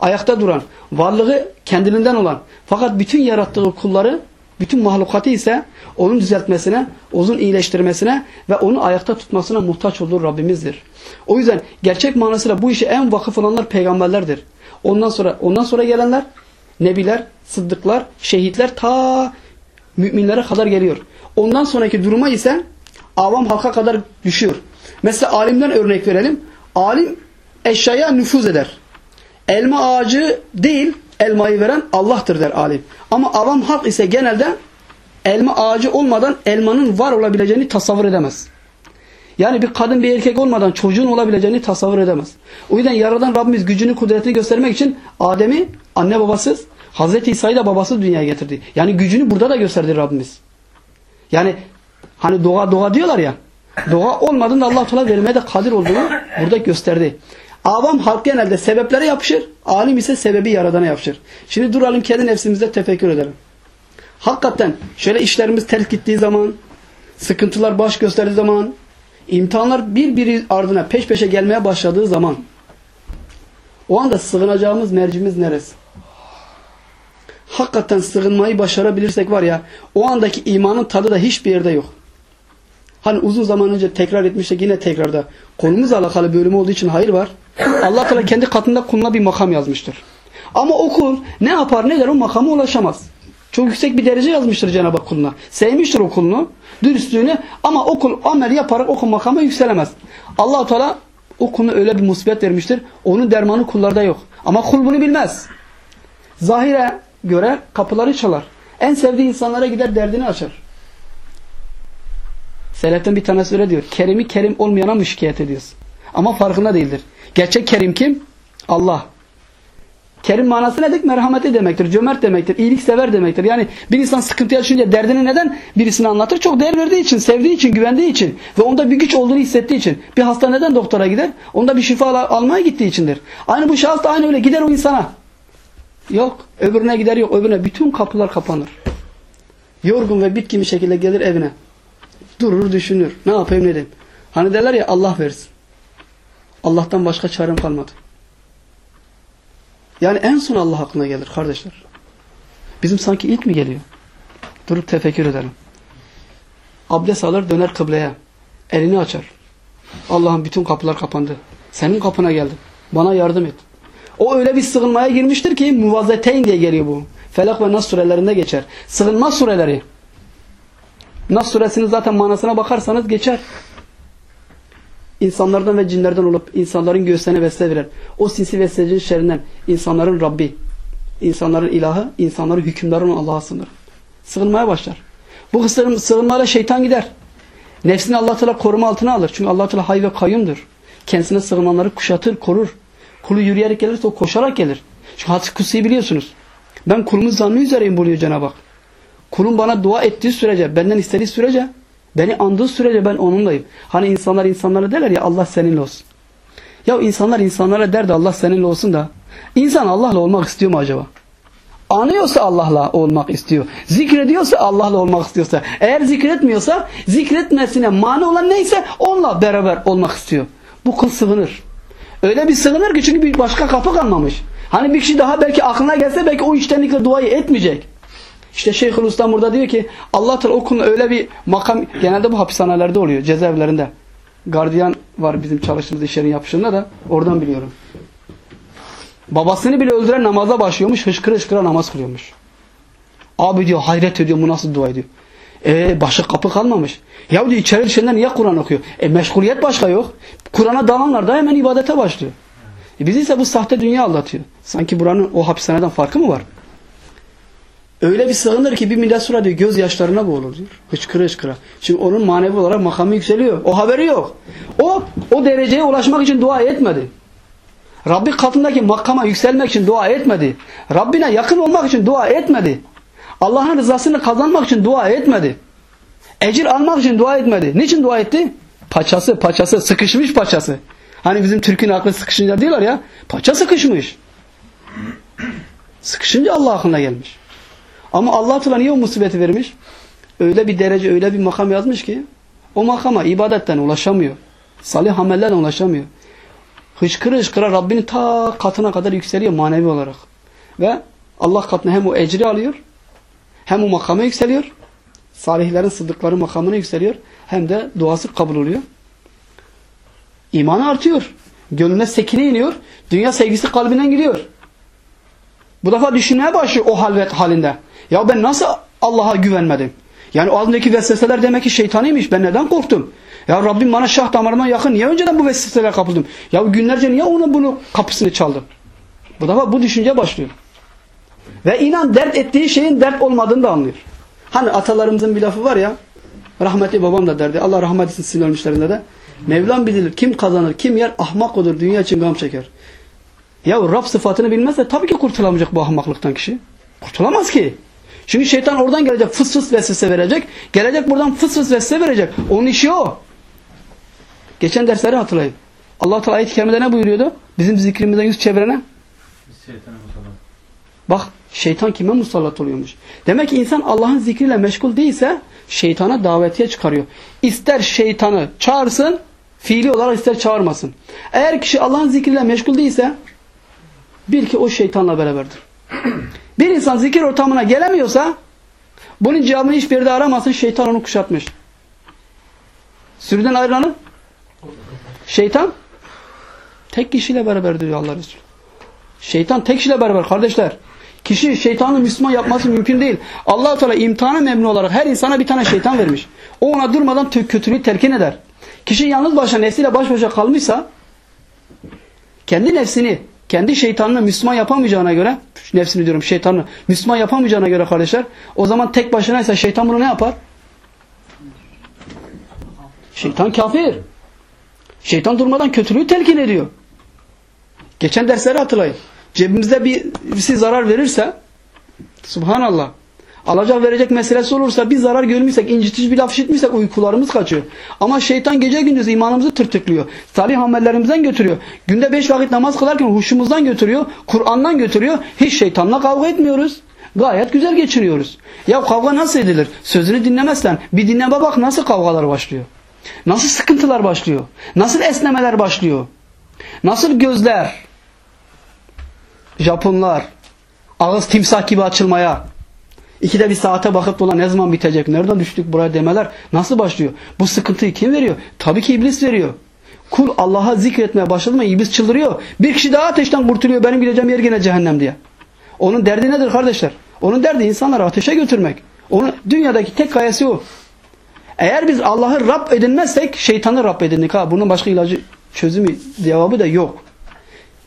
S1: ayakta duran, varlığı kendiliğinden olan fakat bütün yarattığı kulları, bütün mahlukatı ise onun düzeltmesine, onun iyileştirmesine ve onu ayakta tutmasına muhtaç olduğu Rabbimizdir. O yüzden gerçek manasıyla bu işe en vakıf olanlar peygamberlerdir. Ondan sonra ondan sonra gelenler nebiler, sıddıklar, şehitler ta müminlere kadar geliyor. Ondan sonraki duruma ise avam halka kadar düşüyor. Mesela alimden örnek verelim. Alim eşyaya nüfuz eder. Elma ağacı değil elmayı veren Allah'tır der alim. Ama avam halk ise genelde elma ağacı olmadan elmanın var olabileceğini tasavvur edemez. Yani bir kadın bir erkek olmadan çocuğun olabileceğini tasavvur edemez. O yüzden yaradan Rabbimiz gücünü kudretini göstermek için Adem'i anne babasız Hazreti İsa'yı da babası dünyaya getirdi. Yani gücünü burada da gösterdi Rabbimiz. Yani hani doğa doğa diyorlar ya. Doğa olmadığında Allah Teala vermeye de kadir olduğunu burada gösterdi. Avam halk genelde sebeplere yapışır. Alim ise sebebi yaradana yapışır. Şimdi duralım kendi nefsimizde tefekkür edelim. Hakikaten şöyle işlerimiz ters gittiği zaman, sıkıntılar baş gösterdiği zaman, imtihanlar birbiri ardına peş peşe gelmeye başladığı zaman o anda sığınacağımız mercimiz neresi? Hakikaten sığınmayı başarabilirsek var ya o andaki imanın tadı da hiçbir yerde yok. Hani uzun zaman önce tekrar etmiştik yine tekrarda. Konumuzla alakalı bölüm olduğu için hayır var. Allah Teala kendi katında kuluna bir makam yazmıştır. Ama o kul ne yapar ne der o makama ulaşamaz. Çok yüksek bir derece yazmıştır Cenab-ı Hak kuluna. Sevmiştir o kulunu, dürüstlüğünü ama o kul amel yaparak o makama yükselemez. allah Teala o kuluna öyle bir musibet vermiştir. Onun dermanı kullarda yok. Ama kul bunu bilmez. Zahire göre kapıları çalar. En sevdiği insanlara gider derdini açar. Seleften bir tanesi öyle diyor. Kerimi kerim olmayana mı şikayet ediyorsun? Ama farkında değildir. Gerçek kerim kim? Allah. Kerim manası ne demek? Merhameti demektir, cömert demektir, iyilik sever demektir. Yani bir insan sıkıntı yaşayınca derdini neden birisine anlatır? Çok değer verdiği için, sevdiği için, güvendiği için ve onda bir güç olduğunu hissettiği için. Bir hasta neden doktora gider? Onda bir şifa al almaya gittiği içindir. Aynı bu şahıs da aynı öyle gider o insana. Yok. Öbürüne gider yok. Öbürüne bütün kapılar kapanır. Yorgun ve bitkin bir şekilde gelir evine. Durur düşünür. Ne yapayım ne diyeyim. Hani derler ya Allah versin. Allah'tan başka çarem kalmadı. Yani en son Allah aklına gelir kardeşler. Bizim sanki ilk mi geliyor? Durup tefekkür edelim. Abdest alır döner kıbleye. Elini açar. Allah'ın bütün kapılar kapandı. Senin kapına geldim. Bana yardım et. O öyle bir sığınmaya girmiştir ki muvazzeteyn diye geliyor bu. Felak ve Nas surelerinde geçer. Sığınma sureleri. Nas suresinin zaten manasına bakarsanız geçer. İnsanlardan ve cinlerden olup insanların göğsüne vesile veren o sinsi vesvesecinin şerrinden insanların Rabbi, insanların ilahı, insanların hükümdarı olan Allah'a sığınır. Sığınmaya başlar. Bu sığınmayla şeytan gider. Nefsini Allah Teala koruma altına alır. Çünkü Allah Teala hay ve kayyumdur. Kendisine sığınanları kuşatır, korur. Kulu yürüyerek gelirse o koşarak gelir. Çünkü hadis kutsiyi biliyorsunuz. Ben kulumun zannı üzereyim buluyor Cenab-ı Hak. Kulum bana dua ettiği sürece, benden istediği sürece, beni andığı sürece ben onunlayım. Hani insanlar insanlara derler ya Allah seninle olsun. Ya insanlar insanlara der de Allah seninle olsun da insan Allah'la olmak istiyor mu acaba? Anıyorsa Allah'la olmak istiyor. Zikrediyorsa Allah'la olmak istiyorsa. Eğer zikretmiyorsa zikretmesine mani olan neyse onunla beraber olmak istiyor. Bu kul sığınır. Öyle bir sığınır ki çünkü bir başka kapı kalmamış. Hani bir kişi daha belki aklına gelse belki o içtenlikle duayı etmeyecek. İşte Şeyhülislam burada diyor ki Allah Teala o kulun öyle bir makam genelde bu hapishanelerde oluyor cezaevlerinde. Gardiyan var bizim çalıştığımız işlerin yapışında da oradan biliyorum. Babasını bile öldüren namaza başlıyormuş. Hışkıra hışkıra namaz kılıyormuş. Abi diyor hayret ediyor bu nasıl dua ediyor. E başka kapı kalmamış. Ya diyor içeri düşenler niye Kur'an okuyor? E meşguliyet başka yok. Kur'an'a dalanlar da hemen ibadete başlıyor. E bizi ise bu sahte dünya aldatıyor. Sanki buranın o hapishaneden farkı mı var? Öyle bir sığınır ki bir millet sonra diyor gözyaşlarına boğulur diyor. Hıçkıra hıçkıra. Çünkü onun manevi olarak makamı yükseliyor. O haberi yok. O o dereceye ulaşmak için dua etmedi. Rabbi katındaki makama yükselmek için dua etmedi. Rabbine yakın olmak için dua etmedi. Allah'ın rızasını kazanmak için dua etmedi. Ecir almak için dua etmedi. Niçin dua etti? Paçası, paçası, sıkışmış paçası. Hani bizim Türk'ün aklı sıkışınca diyorlar ya. Paça sıkışmış. Sıkışınca Allah aklına gelmiş. Ama Allah Teala niye o musibeti vermiş? Öyle bir derece, öyle bir makam yazmış ki o makama ibadetten ulaşamıyor. Salih amellerden ulaşamıyor. Hışkıra hışkıra Rabbinin ta katına kadar yükseliyor manevi olarak. Ve Allah katına hem o ecri alıyor hem o makama yükseliyor. Salihlerin sıddıkları makamına yükseliyor. Hem de duası kabul oluyor. İmanı artıyor. Gönlüne sekine iniyor. Dünya sevgisi kalbinden gidiyor. Bu defa düşünmeye başlıyor o halvet halinde. Ya ben nasıl Allah'a güvenmedim? Yani o ağzındaki vesveseler demek ki şeytanıymış. Ben neden korktum? Ya Rabbim bana şah damarıma yakın. Niye önceden bu vesveselere kapıldım? Ya günlerce niye onun bunu kapısını çaldım? Bu defa bu düşünce başlıyor. Ve inan dert ettiği şeyin dert olmadığını da anlıyor. Hani atalarımızın bir lafı var ya. Rahmetli babam da derdi. Allah rahmet etsin sizin ölmüşlerinde de. Mevlam bilir kim kazanır, kim yer ahmak olur, dünya için gam çeker. Ya Rab sıfatını bilmezse tabii ki kurtulamayacak bu ahmaklıktan kişi. Kurtulamaz ki. Çünkü şeytan oradan gelecek fıs fıs vesvese verecek. Gelecek buradan fıs fıs vesvese verecek. Onun işi o. Geçen dersleri hatırlayın. Allah Teala ayet-i kerimede ne buyuruyordu? Bizim zikrimizden yüz çevirene. Bak şeytan kime musallat oluyormuş. Demek ki insan Allah'ın zikriyle meşgul değilse şeytana davetiye çıkarıyor. İster şeytanı çağırsın, fiili olarak ister çağırmasın. Eğer kişi Allah'ın zikriyle meşgul değilse bil ki o şeytanla beraberdir. Bir insan zikir ortamına gelemiyorsa bunun cevabını hiçbir yerde aramasın. Şeytan onu kuşatmış. Sürüden ayrılanı şeytan tek kişiyle beraber diyor Allah Resulü. Şeytan tek kişiyle beraber kardeşler. Kişi şeytanı Müslüman yapması mümkün değil. allah Teala imtihana memnun olarak her insana bir tane şeytan vermiş. O ona durmadan kötülüğü terkin eder. Kişi yalnız başına nefsiyle baş başa kalmışsa kendi nefsini kendi şeytanını Müslüman yapamayacağına göre nefsini diyorum şeytanını Müslüman yapamayacağına göre kardeşler o zaman tek başınaysa şeytan bunu ne yapar? Şeytan kafir. Şeytan durmadan kötülüğü telkin ediyor. Geçen dersleri hatırlayın. Cebimizde bir, birisi zarar verirse Subhanallah. Alacak verecek meselesi olursa bir zarar görmüşsek, incitici bir laf işitmişsek uykularımız kaçıyor. Ama şeytan gece gündüz imanımızı tırtıklıyor. Salih amellerimizden götürüyor. Günde beş vakit namaz kılarken huşumuzdan götürüyor. Kur'an'dan götürüyor. Hiç şeytanla kavga etmiyoruz. Gayet güzel geçiniyoruz. Ya kavga nasıl edilir? Sözünü dinlemezsen bir dinleme bak nasıl kavgalar başlıyor. Nasıl sıkıntılar başlıyor. Nasıl esnemeler başlıyor. Nasıl gözler, Japonlar, ağız timsah gibi açılmaya, İkide bir saate bakıp dolan ne zaman bitecek, nereden düştük buraya demeler nasıl başlıyor? Bu sıkıntıyı kim veriyor? Tabii ki iblis veriyor. Kul Allah'a zikretmeye başladı mı iblis çıldırıyor. Bir kişi daha ateşten kurtuluyor benim gideceğim yer yine cehennem diye. Onun derdi nedir kardeşler? Onun derdi insanları ateşe götürmek. Onun dünyadaki tek gayesi o. Eğer biz Allah'ı Rab edinmezsek şeytanı Rab edindik. Ha, bunun başka ilacı, çözümü, cevabı da yok.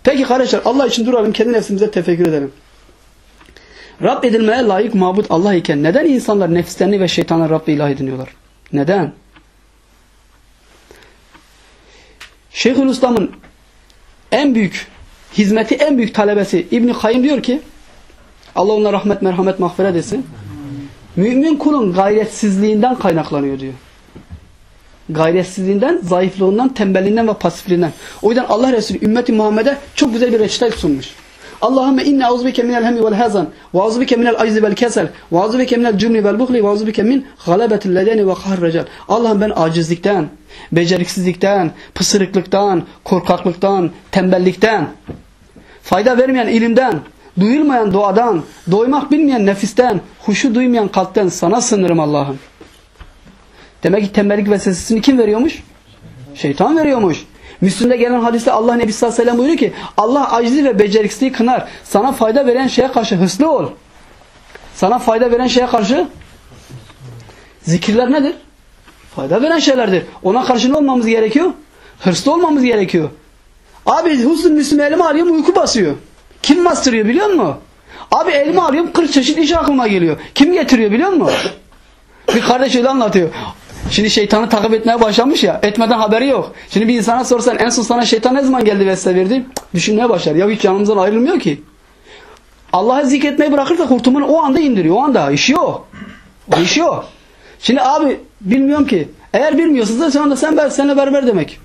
S1: Peki kardeşler Allah için duralım kendi nefsimize tefekkür edelim. Rab edilmeye layık mabut Allah iken neden insanlar nefislerini ve şeytanı Rab ilah ediniyorlar? Neden? Şeyhülislam'ın en büyük hizmeti, en büyük talebesi İbn Kayyim diyor ki Allah ona rahmet, merhamet, mağfiret etsin. Mümin kulun gayretsizliğinden kaynaklanıyor diyor. Gayretsizliğinden, zayıflığından, tembelliğinden ve pasifliğinden. O yüzden Allah Resulü ümmeti Muhammed'e çok güzel bir reçete sunmuş. Allahümme inne auzubike minel hemmi vel hazan ve auzubike minel aczi vel kesel ve auzubike minel cümli vel buhli ve auzubike min galabetil ledeni ve kahr Allah'ım ben acizlikten, beceriksizlikten, pısırıklıktan, korkaklıktan, tembellikten, fayda vermeyen ilimden, duyulmayan duadan, doymak bilmeyen nefisten, huşu duymayan kalpten sana sınırım Allah'ım. Demek ki tembellik vesvesesini kim veriyormuş? Şeytan veriyormuş. Müslüm'de gelen hadiste Allah Nebi sallallahu aleyhi ve sellem buyuruyor ki Allah acizi ve beceriksizliği kınar. Sana fayda veren şeye karşı hırslı ol. Sana fayda veren şeye karşı zikirler nedir? Fayda veren şeylerdir. Ona karşı ne olmamız gerekiyor? Hırslı olmamız gerekiyor. Abi husn Müslüm elime alıyorum uyku basıyor. Kim bastırıyor biliyor musun? Abi elime alıyorum 40 çeşit iş aklıma geliyor. Kim getiriyor biliyor musun? Bir kardeş öyle anlatıyor. Şimdi şeytanı takip etmeye başlamış ya. Etmeden haberi yok. Şimdi bir insana sorsan en son sana şeytan ne zaman geldi ve verdi? Düşünmeye başlar. Ya hiç yanımızdan ayrılmıyor ki. Allah'ı zikretmeyi bırakırsa kurtulmanı o anda indiriyor. O anda. işi o. O işi o. Şimdi abi bilmiyorum ki. Eğer bilmiyorsanız da sen de sen ben seninle beraber demek.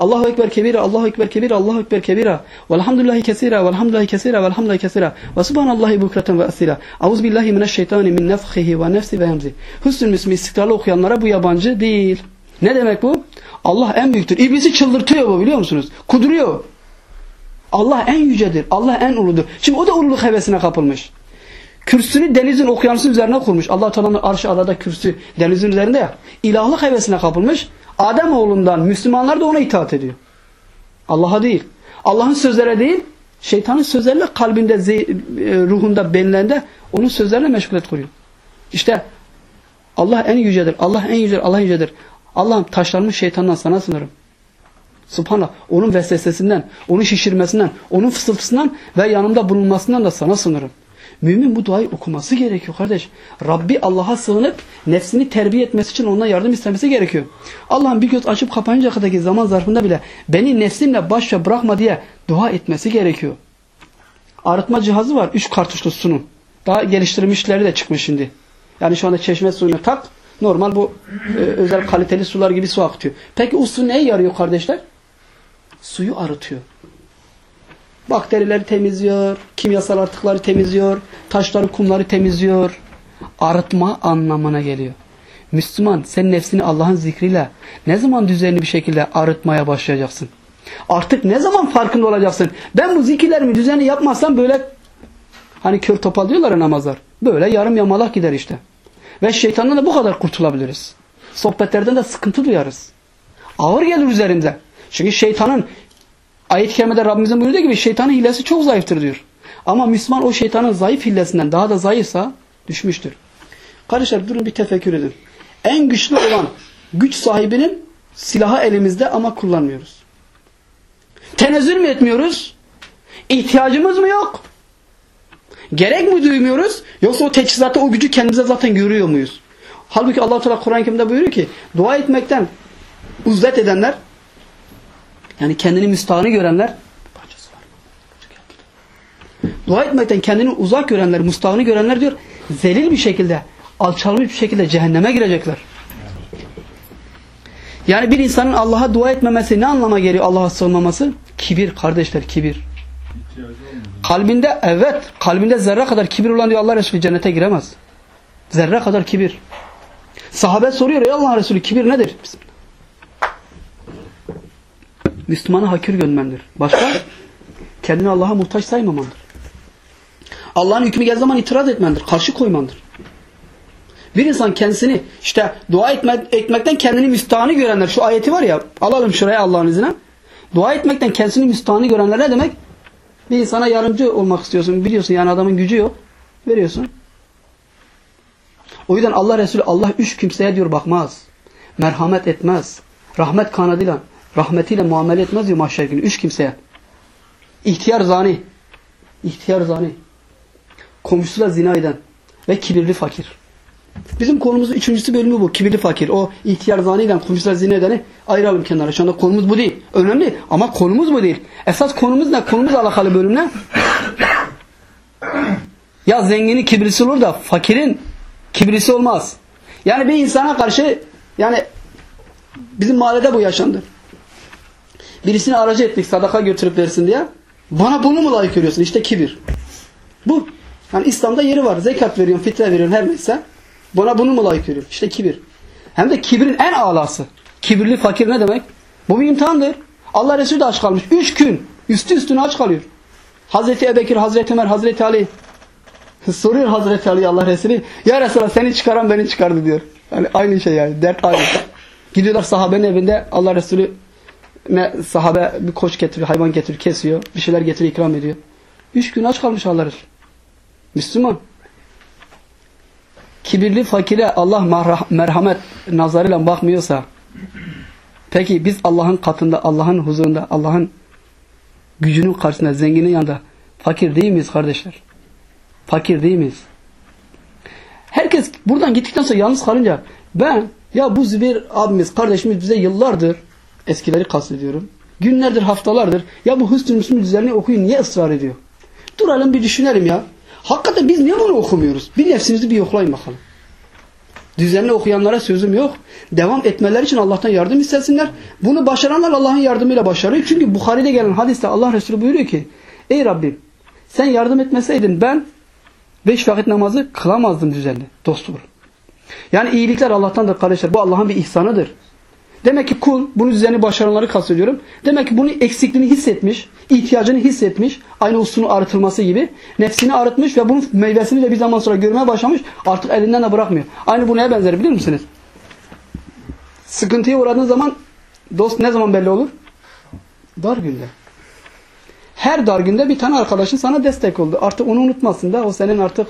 S1: Allahu ekber kebira, Allahu ekber kebira, Allahu ekber kebira. Velhamdülillahi kesira, velhamdülillahi kesira, velhamdülillahi kesira. Ve subhanallahi bukreten ve asira. Auz billahi mineşşeytani min nefhihi ve nefsi ve hemzi. Hüsnül Müslüm istikrarlı okuyanlara bu yabancı değil. Ne demek bu? Allah en büyüktür. İblisi çıldırtıyor bu biliyor musunuz? Kuduruyor. Allah en yücedir. Allah en uludur. Şimdi o da ululuk hevesine kapılmış. Kürsünü denizin okyanusun üzerine kurmuş. Allah Teala'nın arşı arada kürsü denizin üzerinde ya. İlahlık hevesine kapılmış. Adem oğlundan Müslümanlar da ona itaat ediyor. Allah'a değil. Allah'ın sözlere değil, şeytanın sözlerle kalbinde, e, ruhunda, benlerinde onun sözlerine meşgul kuruyor. İşte Allah en yücedir. Allah en yücedir. Allah yücedir. Allah'ım taşlarımı şeytandan sana sınırım. Subhanallah. Onun vesvesesinden, onun şişirmesinden, onun fısıltısından ve yanımda bulunmasından da sana sınırım. Mümin bu duayı okuması gerekiyor kardeş. Rabbi Allah'a sığınıp nefsini terbiye etmesi için ondan yardım istemesi gerekiyor. Allah'ın bir göz açıp kapayınca kadarki zaman zarfında bile beni nefsimle baş ve bırakma diye dua etmesi gerekiyor. Arıtma cihazı var. Üç kartuşlu sunun. Daha geliştirilmişleri de çıkmış şimdi. Yani şu anda çeşme suyunu tak. Normal bu e, özel kaliteli sular gibi su akıtıyor. Peki o su neye yarıyor kardeşler? Suyu arıtıyor. Bakterileri temizliyor, kimyasal artıkları temizliyor, taşları, kumları temizliyor. Arıtma anlamına geliyor. Müslüman sen nefsini Allah'ın zikriyle ne zaman düzenli bir şekilde arıtmaya başlayacaksın? Artık ne zaman farkında olacaksın? Ben bu zikirlerimi düzenli yapmazsam böyle hani kör topal diyorlar namazlar. Böyle yarım yamalak gider işte. Ve şeytandan da bu kadar kurtulabiliriz. Sohbetlerden de sıkıntı duyarız. Ağır gelir üzerimize. Çünkü şeytanın Ayet-i kerimede Rabbimizin buyurduğu gibi şeytanın hilesi çok zayıftır diyor. Ama Müslüman o şeytanın zayıf hilesinden daha da zayıfsa düşmüştür. Kardeşler durun bir tefekkür edin. En güçlü olan güç sahibinin silahı elimizde ama kullanmıyoruz. Tenezzül mü etmiyoruz? İhtiyacımız mı yok? Gerek mi duymuyoruz? Yoksa o teçhizatta o gücü kendimize zaten görüyor muyuz? Halbuki Allah Teala Kur'an-ı Kerim'de buyuruyor ki dua etmekten uzlet edenler yani kendini müstahını görenler dua etmekten kendini uzak görenler, müstahını görenler diyor zelil bir şekilde, alçalmış bir şekilde cehenneme girecekler. Yani bir insanın Allah'a dua etmemesi ne anlama geliyor Allah'a sığınmaması? Kibir kardeşler, kibir. Kalbinde evet, kalbinde zerre kadar kibir olan diyor Allah Resulü cennete giremez. Zerre kadar kibir. Sahabe soruyor ey Allah Resulü kibir nedir? Bismillah. Müslümanı hakir görmendir. Başka? Kendini Allah'a muhtaç saymamandır. Allah'ın hükmü geldiği zaman itiraz etmendir. Karşı koymandır. Bir insan kendisini işte dua etme, etmekten kendini müstahını görenler. Şu ayeti var ya alalım şuraya Allah'ın izniyle. Dua etmekten kendisini müstahını görenler ne demek? Bir insana yardımcı olmak istiyorsun. Biliyorsun yani adamın gücü yok. Veriyorsun. O yüzden Allah Resulü Allah üç kimseye diyor bakmaz. Merhamet etmez. Rahmet kanadıyla rahmetiyle muamele etmez diyor mahşer günü. Üç kimseye. İhtiyar zani. İhtiyar zani. Komşusuyla zina eden. Ve kibirli fakir. Bizim konumuzun üçüncüsü bölümü bu. Kibirli fakir. O ihtiyar zaniyle komşusuyla zina edeni ayıralım kenara. Şu anda konumuz bu değil. Önemli ama konumuz bu değil. Esas konumuz ne? Konumuz alakalı bölüm ne? ya zenginin kibrisi olur da fakirin kibrisi olmaz. Yani bir insana karşı yani bizim mahallede bu yaşandı. Birisini aracı ettik sadaka götürüp versin diye. Bana bunu mu layık görüyorsun? İşte kibir. Bu. Yani İslam'da yeri var. Zekat veriyorsun, fitre veriyorsun her neyse. Bana bunu mu layık görüyorsun? İşte kibir. Hem de kibirin en alası. Kibirli fakir ne demek? Bu bir imtihandır. Allah Resulü de aç kalmış. Üç gün üstü üstüne aç kalıyor. Hazreti Ebekir, Hazreti Ömer, Hazreti Ali soruyor Hazreti Ali Allah Resulü ya Resulallah seni çıkaran beni çıkardı diyor. Yani aynı şey yani dert aynı. Gidiyorlar sahabenin evinde Allah Resulü sahabe bir koç getiriyor, hayvan getiriyor, kesiyor. Bir şeyler getiriyor, ikram ediyor. Üç gün aç kalmış Allah. Müslüman. Kibirli fakire Allah merhamet nazarıyla bakmıyorsa peki biz Allah'ın katında, Allah'ın huzurunda, Allah'ın gücünün karşısında, zenginin yanında fakir değil miyiz kardeşler? Fakir değil miyiz? Herkes buradan gittikten sonra yalnız kalınca ben ya bu Zübeyir abimiz, kardeşimiz bize yıllardır eskileri kastediyorum. Günlerdir, haftalardır ya bu Hüsnü Müslüm düzenini okuyun niye ısrar ediyor? Duralım bir düşünelim ya. Hakikaten biz niye bunu okumuyoruz? Bir nefsimizi bir yoklayın bakalım. Düzenli okuyanlara sözüm yok. Devam etmeler için Allah'tan yardım istesinler. Bunu başaranlar Allah'ın yardımıyla başarıyor. Çünkü Bukhari'de gelen hadiste Allah Resulü buyuruyor ki Ey Rabbim sen yardım etmeseydin ben beş vakit namazı kılamazdım düzenli. Dostum. Yani iyilikler Allah'tandır kardeşler. Bu Allah'ın bir ihsanıdır. Demek ki kul, bunu düzenli başaranları kastediyorum. Demek ki bunu eksikliğini hissetmiş, ihtiyacını hissetmiş, aynı usulün arıtılması gibi. Nefsini arıtmış ve bunun meyvesini de bir zaman sonra görmeye başlamış. Artık elinden de bırakmıyor. Aynı bu neye benzer bilir misiniz? Sıkıntıya uğradığın zaman dost ne zaman belli olur? Dar günde. Her dar günde bir tane arkadaşın sana destek oldu. Artık onu unutmasın da o senin artık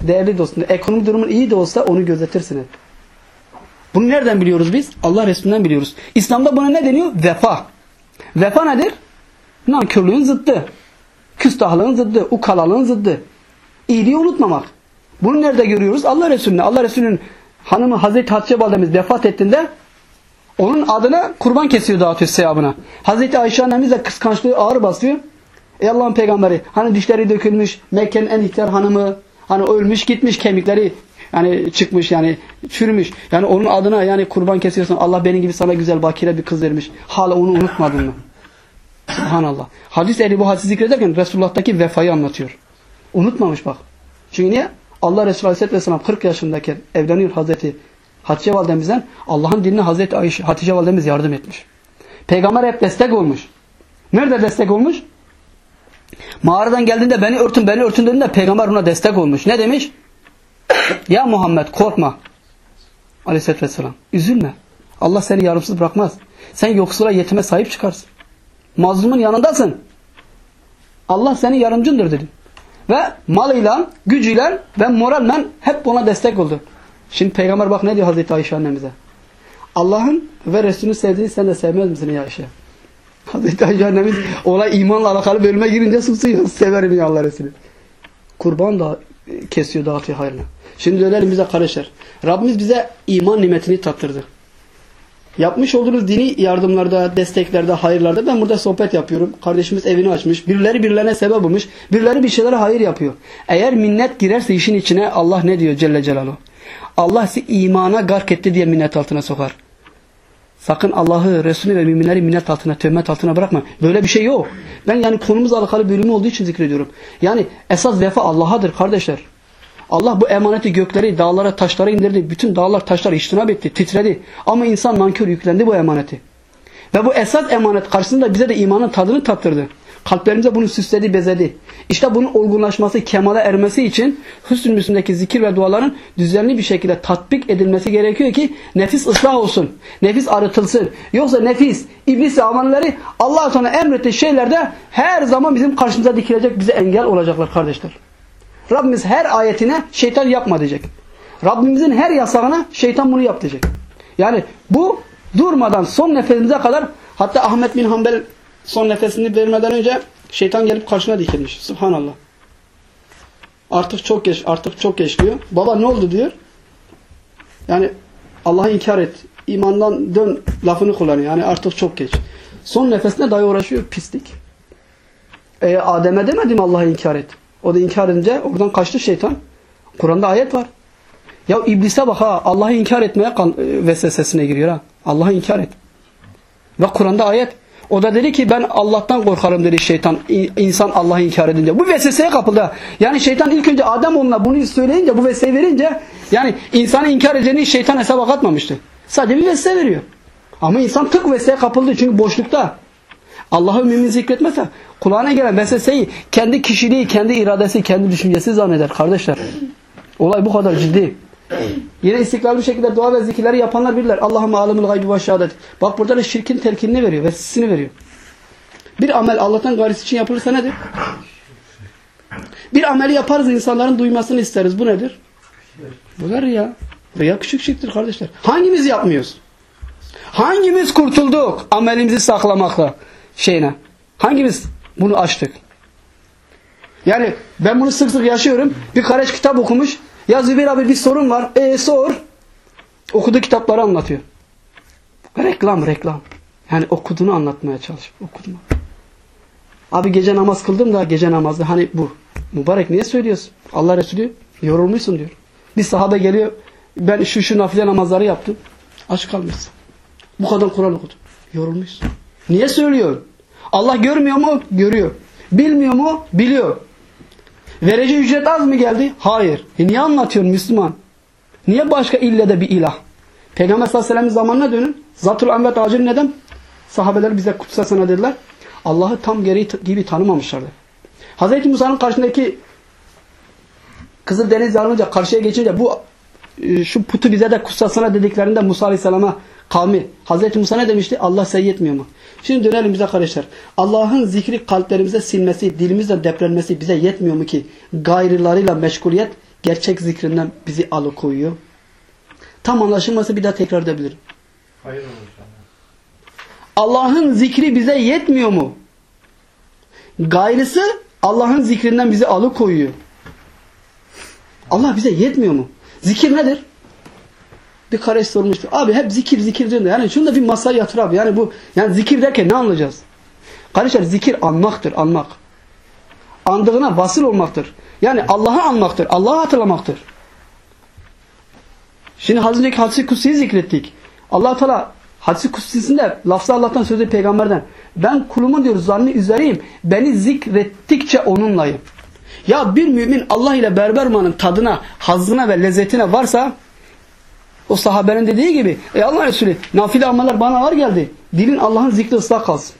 S1: değerli dostun. Ekonomi durumun iyi de olsa onu gözetirsin hep. Bunu nereden biliyoruz biz? Allah Resulü'nden biliyoruz. İslam'da buna ne deniyor? Vefa. Vefa nedir? Nankörlüğün zıddı. Küstahlığın zıddı. Ukalalığın zıddı. İyiliği unutmamak. Bunu nerede görüyoruz? Allah Resulü'nde. Allah Resulü'nün hanımı Hazreti Hatice validemiz vefat ettiğinde onun adına kurban kesiyor dağıtıyor sevabına. Hazreti Ayşe annemiz de kıskançlığı ağır basıyor. Ey Allah'ın peygamberi hani dişleri dökülmüş Mekke'nin en ihtiyar hanımı hani ölmüş gitmiş kemikleri yani çıkmış yani çürümüş. Yani onun adına yani kurban kesiyorsun. Allah benim gibi sana güzel bakire bir kız vermiş. Hala onu unutmadın mı? Subhanallah. Hadis ehli bu hadisi zikrederken Resulullah'taki vefayı anlatıyor. Unutmamış bak. Çünkü niye? Allah Resulü Aleyhisselatü Vesselam 40 yaşındayken evleniyor Hazreti Hatice Validemizden. Allah'ın dinine Hazreti Ayşe, Hatice Validemiz yardım etmiş. Peygamber hep destek olmuş. Nerede destek olmuş? Mağaradan geldiğinde beni örtün beni örtün dediğinde peygamber buna destek olmuş. Ne demiş? Ya Muhammed korkma. Aleyhisselatü Vesselam. Üzülme. Allah seni yarımsız bırakmaz. Sen yoksula yetime sahip çıkarsın. Mazlumun yanındasın. Allah senin yarımcındır dedim. Ve malıyla, gücüyle ve moralle hep ona destek oldu. Şimdi peygamber bak ne diyor Hazreti Ayşe annemize. Allah'ın ve Resulünü sevdiğini sen de sevmez misin ya Ayşe? Hazreti Ayşe annemiz olay imanla alakalı bölüme girince susuyor. Severim ya Allah Resulü. Kurban da kesiyor dağıtıyor hayrına. Şimdi dönelim bize kardeşler. Rabbimiz bize iman nimetini tattırdı. Yapmış olduğunuz dini yardımlarda, desteklerde, hayırlarda ben burada sohbet yapıyorum. Kardeşimiz evini açmış. Birileri birilerine sebep olmuş. Birileri bir şeylere hayır yapıyor. Eğer minnet girerse işin içine Allah ne diyor Celle Celaluhu? Allah sizi imana gark etti diye minnet altına sokar. Sakın Allah'ı, Resulü ve müminleri minnet altına, töhmet altına bırakma. Böyle bir şey yok. Ben yani konumuzla alakalı bölümü olduğu için zikrediyorum. Yani esas vefa Allah'adır kardeşler. Allah bu emaneti gökleri, dağlara, taşlara indirdi. Bütün dağlar, taşlar iştinab etti, titredi. Ama insan nankör yüklendi bu emaneti. Ve bu esas emanet karşısında bize de imanın tadını tattırdı. Kalplerimize bunu süsledi, bezedi. İşte bunun olgunlaşması, kemale ermesi için Hüsnü Müslüm'deki zikir ve duaların düzenli bir şekilde tatbik edilmesi gerekiyor ki nefis ıslah olsun. Nefis arıtılsın. Yoksa nefis, iblis amanları Allah sonra emrettiği şeylerde her zaman bizim karşımıza dikilecek, bize engel olacaklar kardeşler. Rabbimiz her ayetine şeytan yapma diyecek. Rabbimizin her yasağına şeytan bunu yap diyecek. Yani bu durmadan son nefesimize kadar hatta Ahmet bin Hanbel son nefesini vermeden önce şeytan gelip karşına dikilmiş. Subhanallah. Artık çok geç, artık çok geç diyor. Baba ne oldu diyor. Yani Allah'ı inkar et. İmandan dön lafını kullanıyor. Yani artık çok geç. Son nefesine dayı uğraşıyor pislik. E, Adem'e demedim Allah'ı inkar et. O da inkar edince oradan kaçtı şeytan. Kur'an'da ayet var. Ya iblise bak ha Allah'ı inkar etmeye e, vesvesesine giriyor ha. Allah'ı inkar et. Ve Kur'an'da ayet. O da dedi ki ben Allah'tan korkarım dedi şeytan. insan Allah'ı inkar edince. Bu vesveseye kapıldı. Yani şeytan ilk önce Adem onunla bunu söyleyince bu vesveseyi verince yani insanı inkar edeceğini şeytan hesaba katmamıştı. Sadece bir vesvese veriyor. Ama insan tık vesveseye kapıldı çünkü boşlukta. Allah'ı mümin zikretmezse kulağına gelen vesveseyi kendi kişiliği, kendi iradesi, kendi düşüncesi zanneder kardeşler. Olay bu kadar ciddi. [clears throat] Yine istikrarlı şekilde dua ve zikirleri yapanlar bilirler. Allah'ım alemul gaybi ve şehadet. Bak burada da şirkin telkinini veriyor, vesvesini veriyor. Bir amel Allah'tan gayrisi için yapılırsa nedir? Bir ameli yaparız insanların duymasını isteriz. Bu nedir? Bu da riya. Riya küçük şirktir kardeşler. Hangimiz yapmıyoruz? Hangimiz kurtulduk amelimizi saklamakla şeyine? Hangimiz bunu açtık? Yani ben bunu sık sık yaşıyorum. Bir kardeş kitap okumuş. Ya Zübeyir abi bir sorun var. E sor. Okuduğu kitapları anlatıyor. Reklam reklam. Yani okuduğunu anlatmaya çalış. Okudum. Abi gece namaz kıldım da gece namazı hani bu. Mübarek niye söylüyorsun? Allah Resulü yorulmuşsun diyor. Bir sahabe geliyor. Ben şu şu nafile namazları yaptım. Aç kalmışsın. Bu kadar Kur'an okudum. Yorulmuşsun. Niye söylüyor? Allah görmüyor mu? Görüyor. Bilmiyor mu? Biliyor. Vereceği ücret az mı geldi? Hayır. E niye anlatıyorsun Müslüman? Niye başka ille de bir ilah? Peygamber sallallahu aleyhi ve sellem zamanına dönün. Zatul Anvet ağacını neden? Sahabeler bize kutsasına dediler. Allah'ı tam gereği gibi tanımamışlardı. Hazreti Musa'nın karşısındaki Kızıl Deniz yanınca karşıya geçince bu e, şu putu bize de kutsasına dediklerinde Musa Aleyhisselam'a kavmi Hazreti Musa ne demişti? Allah size yetmiyor mu? Şimdi dönelim bize kardeşler. Allah'ın zikri kalplerimize silmesi, dilimizle deprelmesi bize yetmiyor mu ki gayrılarıyla meşguliyet gerçek zikrinden bizi alıkoyuyor? Tam anlaşılması bir daha tekrar edebilirim.
S2: Hayır olur.
S1: Allah'ın zikri bize yetmiyor mu? Gayrısı Allah'ın zikrinden bizi alıkoyuyor. Allah bize yetmiyor mu? Zikir nedir? Bir kardeş sormuştu. Abi hep zikir zikir diyor. Yani şunu da bir masaya yatır abi. Yani bu yani zikir derken ne anlayacağız? Kardeşler zikir anmaktır, anmak. Andığına vasıl olmaktır. Yani Allah'ı anmaktır, Allah'ı hatırlamaktır. Şimdi az önceki hadis-i kutsiyi zikrettik. allah Teala hadis-i kutsisinde lafzı Allah'tan sözü peygamberden. Ben kulumun diyor zannı üzereyim. Beni zikrettikçe onunlayım. Ya bir mümin Allah ile berbermanın tadına, hazzına ve lezzetine varsa o sahabenin dediği gibi ey Allah Resulü nafile ameller bana ağır geldi. Dilin Allah'ın zikri ıslah kalsın.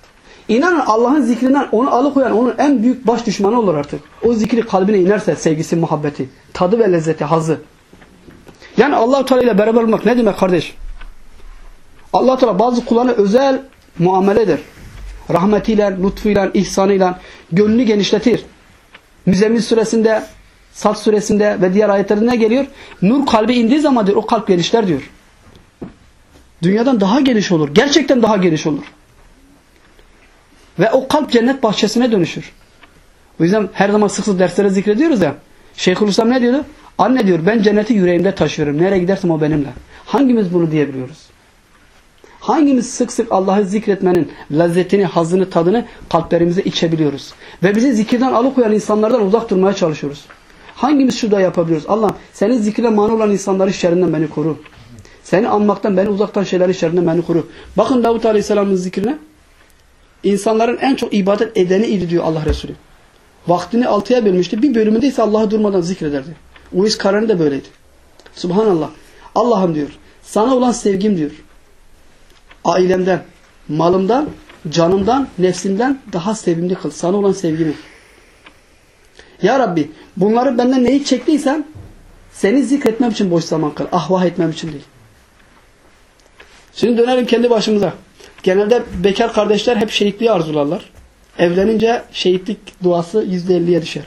S1: İnanın Allah'ın zikrinden onu alıkoyan onun en büyük baş düşmanı olur artık. O zikri kalbine inerse sevgisi, muhabbeti, tadı ve lezzeti, hazı. Yani allah Teala ile beraber olmak ne demek kardeş? allah Teala bazı kullarına özel muameledir. Rahmetiyle, lütfuyla, ihsanıyla gönlünü genişletir. Müzemmil suresinde, Sat suresinde ve diğer ayetlerinde ne geliyor? Nur kalbe indiği zaman diyor o kalp genişler diyor. Dünyadan daha geniş olur. Gerçekten daha geniş olur. Ve o kalp cennet bahçesine dönüşür. O yüzden her zaman sık sık derslere zikrediyoruz ya. Şeyhülislam ne diyordu? Anne diyor ben cenneti yüreğimde taşıyorum. Nereye gidersem o benimle. Hangimiz bunu diyebiliyoruz? Hangimiz sık sık Allah'ı zikretmenin lezzetini, hazını, tadını kalplerimize içebiliyoruz? Ve bizi zikirden alıkoyan insanlardan uzak durmaya çalışıyoruz. Hangimiz şurada yapabiliyoruz? Allah senin zikrine mani olan insanların şerrinden beni koru. Seni anmaktan, beni uzaktan şeylerin şerrinden beni koru. Bakın Davut Aleyhisselam'ın zikrine. İnsanların en çok ibadet edeni idi diyor Allah Resulü. Vaktini altıya bölmüştü. Bir bölümünde ise Allah'ı durmadan zikrederdi. Uys Karani de böyleydi. Subhanallah. Allah'ım diyor. Sana olan sevgim diyor. Ailemden, malımdan, canımdan, nefsimden daha sevimli kıl. Sana olan sevgimi. Ya Rabbi bunları benden neyi çektiysen seni zikretmem için boş zaman kıl. Ahvah etmem için değil. Şimdi dönelim kendi başımıza. Genelde bekar kardeşler hep şehitliği arzularlar. Evlenince şehitlik duası %50'ye düşer.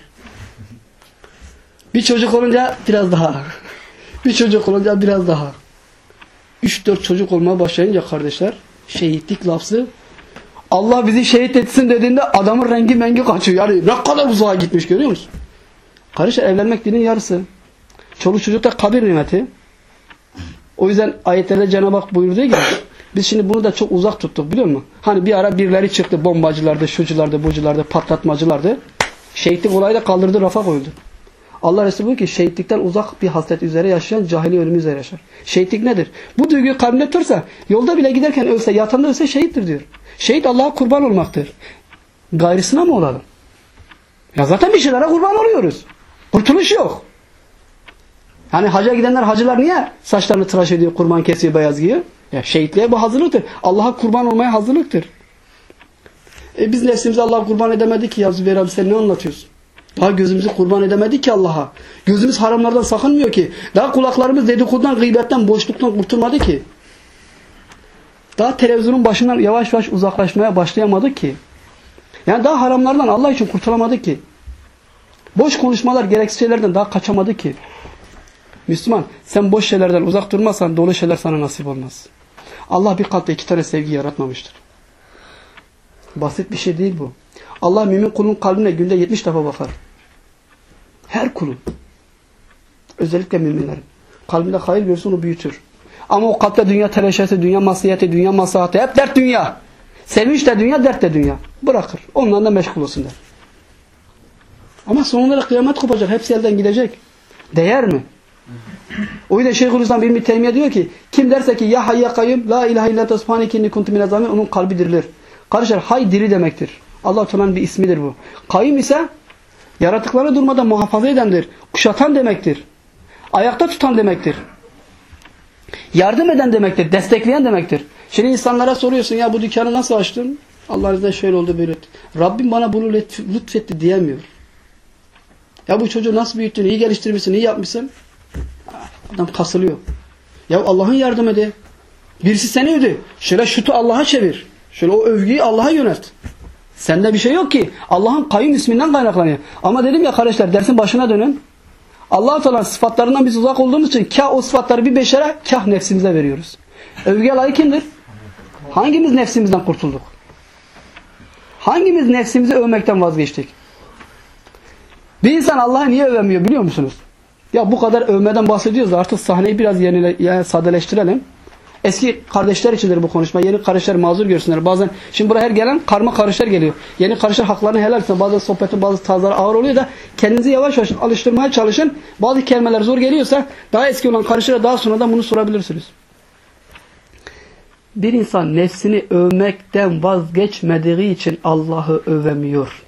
S1: Bir çocuk olunca biraz daha. [laughs] Bir çocuk olunca biraz daha. 3-4 çocuk olmaya başlayınca kardeşler şehitlik lafzı Allah bizi şehit etsin dediğinde adamın rengi mengi kaçıyor. Yani ne kadar uzağa gitmiş görüyor musun? Kardeşler evlenmek dinin yarısı. Çoluk çocuk da kabir nimeti. O yüzden ayetlerde Cenab-ı Hak buyurduğu gibi biz şimdi bunu da çok uzak tuttuk biliyor musun? Hani bir ara birileri çıktı bombacılardı, şuculardı, buculardı, patlatmacılardı. Şehitlik olayı da kaldırdı, rafa koydu. Allah Resulü buyuruyor ki şehitlikten uzak bir hasret üzere yaşayan cahili ölümü üzere yaşar. Şehitlik nedir? Bu duyguyu kalbine tutarsa yolda bile giderken ölse, yatanda ölse şehittir diyor. Şehit Allah'a kurban olmaktır. Gayrısına mı olalım? Ya zaten bir şeylere kurban oluyoruz. Kurtuluş yok. Yani hacca gidenler hacılar niye saçlarını tıraş ediyor, kurban kesiyor, beyaz giyiyor? Ya şehitliğe bu hazırlıktır. Allah'a kurban olmaya hazırlıktır. E biz nefsimizi Allah'a kurban edemedik ki ya Zübeyir abi sen ne anlatıyorsun? Daha gözümüzü kurban edemedik ki Allah'a. Gözümüz haramlardan sakınmıyor ki. Daha kulaklarımız dedikodudan, gıybetten, boşluktan kurtulmadı ki. Daha televizyonun başından yavaş yavaş uzaklaşmaya başlayamadık ki. Yani daha haramlardan Allah için kurtulamadık ki. Boş konuşmalar, gereksiz şeylerden daha kaçamadık ki. Müslüman sen boş şeylerden uzak durmazsan dolu şeyler sana nasip olmaz. Allah bir kalpte iki tane sevgi yaratmamıştır. Basit bir şey değil bu. Allah mümin kulun kalbine günde 70 defa bakar. Her kulun. Özellikle müminlerin. Kalbinde hayır görsün onu büyütür. Ama o kalpte dünya tereşesi, dünya masiyeti, dünya masahatı hep dert dünya. Sevinç de dünya, dert de dünya. Bırakır. Ondan da meşgul olsun der. Ama sonunda kıyamet kopacak. Hepsi elden gidecek. Değer mi? O yüzden Şeyhülislam bin Teymiye diyor ki kim derse ki ya hayya kayyum la ilahe illa tesbhaneke inni kuntu minez onun kalbi dirilir. Kardeşler hay diri demektir. Allah Teala'nın bir ismidir bu. Kayyum ise yaratıkları durmadan muhafaza edendir. Kuşatan demektir. Ayakta tutan demektir. Yardım eden demektir. Destekleyen demektir. Şimdi insanlara soruyorsun ya bu dükkanı nasıl açtın? Allah izniyle şöyle oldu böyle. Rabbim bana bunu lütfetti diyemiyor. Ya bu çocuğu nasıl büyüttün, iyi geliştirmişsin, iyi yapmışsın? Adam kasılıyor. Ya Allah'ın yardım ede. Birisi seni ödü. Şöyle şutu Allah'a çevir. Şöyle o övgüyü Allah'a yönelt. Sende bir şey yok ki. Allah'ın kayın isminden kaynaklanıyor. Ama dedim ya kardeşler dersin başına dönün. Allah-u Teala sıfatlarından biz uzak olduğumuz için kah o sıfatları bir beşere kah nefsimize veriyoruz. Övgüye layık kimdir? Hangimiz nefsimizden kurtulduk? Hangimiz nefsimizi övmekten vazgeçtik? Bir insan Allah'ı niye övemiyor biliyor musunuz? Ya bu kadar övmeden bahsediyoruz da artık sahneyi biraz yenile, yani sadeleştirelim. Eski kardeşler içindir bu konuşma. Yeni kardeşler mazur görsünler. Bazen şimdi buraya her gelen karma kardeşler geliyor. Yeni kardeşler haklarını helal etsin. Bazı sohbetin bazı tazları ağır oluyor da kendinizi yavaş yavaş alıştırmaya çalışın. Bazı kelimeler zor geliyorsa daha eski olan kardeşlere daha sonra da bunu sorabilirsiniz. Bir insan nefsini övmekten vazgeçmediği için Allah'ı övemiyor.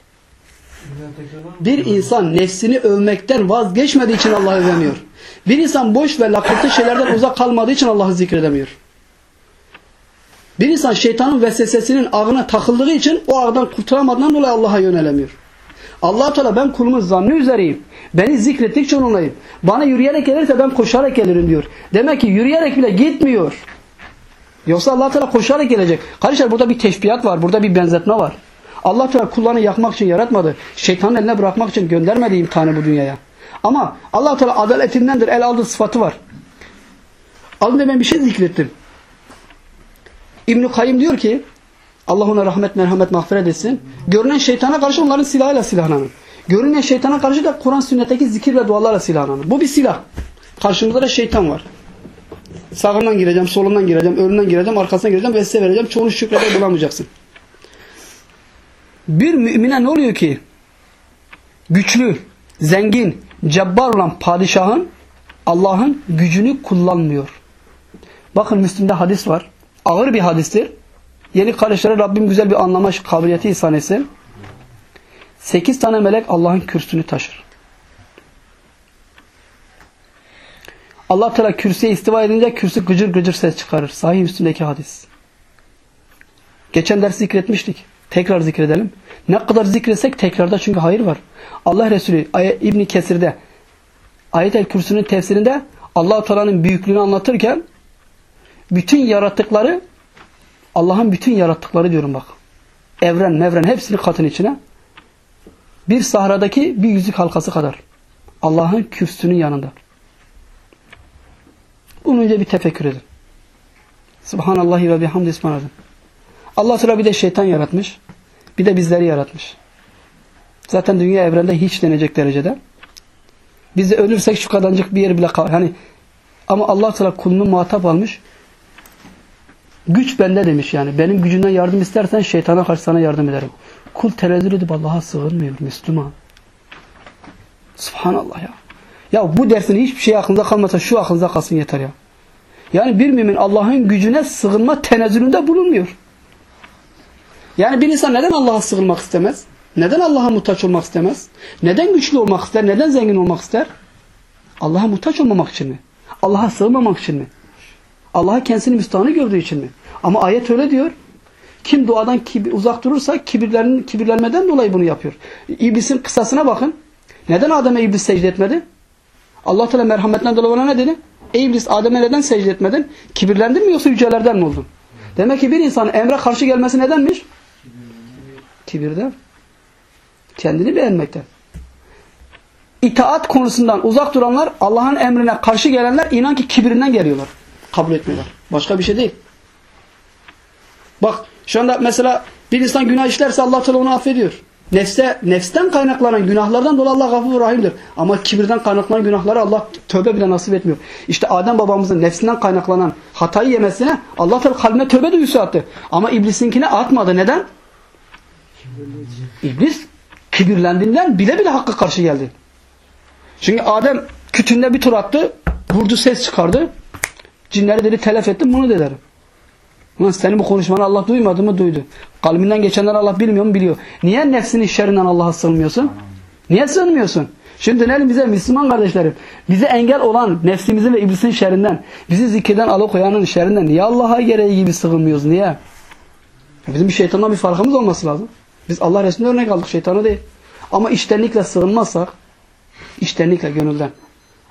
S1: Bir insan nefsini övmekten vazgeçmediği için Allah'ı övemiyor. Bir insan boş ve lakırtı şeylerden uzak kalmadığı için Allah'ı zikredemiyor. Bir insan şeytanın vesvesesinin ağına takıldığı için o ağdan kurtulamadığından dolayı Allah'a yönelemiyor. allah Teala ben kulumun zannı üzereyim. Beni zikrettikçe onunlayım. Bana yürüyerek gelirse ben koşarak gelirim diyor. Demek ki yürüyerek bile gitmiyor. Yoksa allah Teala koşarak gelecek. Kardeşler burada bir teşbihat var. Burada bir benzetme var. Allah Teala kullarını yakmak için yaratmadı. Şeytanın eline bırakmak için göndermedi imtihanı bu dünyaya. Ama Allah Teala adaletindendir. El aldığı sıfatı var. Az ben bir şey zikrettim. İbn-i Kayyım diyor ki Allah ona rahmet, merhamet, mağfiret etsin. Görünen şeytana karşı onların silahıyla silahlanın. Görünen şeytana karşı da Kur'an sünnetteki zikir ve dualarla silahlanın. Bu bir silah. Karşımızda da şeytan var. Sağından gireceğim, solundan gireceğim, önünden gireceğim, arkasından gireceğim ve size vereceğim. Çoğunu şükrede bulamayacaksın. Bir mümine ne oluyor ki? Güçlü, zengin, cebbar olan padişahın Allah'ın gücünü kullanmıyor. Bakın Müslim'de hadis var. Ağır bir hadistir. Yeni kardeşlere Rabbim güzel bir anlama kabiliyeti ihsan etsin. Sekiz tane melek Allah'ın kürsünü taşır. Allah Teala kürsüye istiva edince kürsü gıcır gıcır ses çıkarır. Sahih üstündeki hadis. Geçen ders zikretmiştik. Tekrar zikredelim. Ne kadar zikretsek tekrarda çünkü hayır var. Allah Resulü İbn Kesir'de Ayet-el Kürsü'nün tefsirinde Allah-u Teala'nın büyüklüğünü anlatırken bütün yarattıkları Allah'ın bütün yarattıkları diyorum bak. Evren, mevren hepsini katın içine. Bir sahradaki bir yüzük halkası kadar. Allah'ın kürsünün yanında. Bunu önce bir tefekkür edin. Subhanallahi ve bihamdi ismanadın. Allah Teala bir de şeytan yaratmış. Bir de bizleri yaratmış. Zaten dünya evrende hiç denecek derecede. Biz de ölürsek şu kadarcık bir yer bile kal. Hani ama Allah Teala kulunu muhatap almış. Güç bende demiş yani. Benim gücünden yardım istersen şeytana karşı sana yardım ederim. Kul tenezzül edip Allah'a sığınmıyor Müslüman. Subhanallah ya. Ya bu dersin hiçbir şey aklınıza kalmasa şu aklınıza kalsın yeter ya. Yani bir mümin Allah'ın gücüne sığınma tenezzülünde bulunmuyor. Yani bir insan neden Allah'a sığınmak istemez? Neden Allah'a muhtaç olmak istemez? Neden güçlü olmak ister? Neden zengin olmak ister? Allah'a muhtaç olmamak için mi? Allah'a sığınmamak için mi? Allah'a kendisini müstahını gördüğü için mi? Ama ayet öyle diyor. Kim duadan kibir, uzak durursa kibirlerin, kibirlenmeden dolayı bunu yapıyor. İblisin kısasına bakın. Neden Adem'e iblis secde etmedi? Allah Teala merhametinden dolayı ona ne dedi? Ey iblis Adem'e neden secde etmedin? Kibirlendin mi yoksa yücelerden mi oldun? Demek ki bir insanın emre karşı gelmesi nedenmiş? Kibirden. Kendini beğenmekten. İtaat konusundan uzak duranlar Allah'ın emrine karşı gelenler inan ki kibirinden geliyorlar. Kabul etmiyorlar. Başka bir şey değil. Bak şu anda mesela bir insan günah işlerse Allah Teala onu affediyor. Nefse, nefsten kaynaklanan günahlardan dolayı Allah gafur rahimdir. Ama kibirden kaynaklanan günahları Allah tövbe bile nasip etmiyor. İşte Adem babamızın nefsinden kaynaklanan hatayı yemesine Allah Teala kalbine tövbe duygusu attı. Ama iblisinkine atmadı. Neden? İblis kibirlendiğinden bile bile hakka karşı geldi. Çünkü Adem kütünde bir tur attı. Vurdu ses çıkardı. Cinleri dedi telef ettim bunu derim. Ulan senin bu konuşmanı Allah duymadı mı? Duydu. Kalbinden geçenler Allah bilmiyor mu? Biliyor. Niye nefsinin şerrinden Allah'a sığınmıyorsun? Niye sığınmıyorsun? Şimdi dönelim bize Müslüman kardeşlerim. Bize engel olan nefsimizin ve iblisin şerrinden, bizi zikirden alıkoyanın şerrinden niye Allah'a gereği gibi sığınmıyoruz? Niye? Bizim bir şeytandan bir farkımız olması lazım. Biz Allah Resulü'ne örnek aldık. Şeytanı değil. Ama iştenlikle sığınmazsak, iştenlikle gönülden.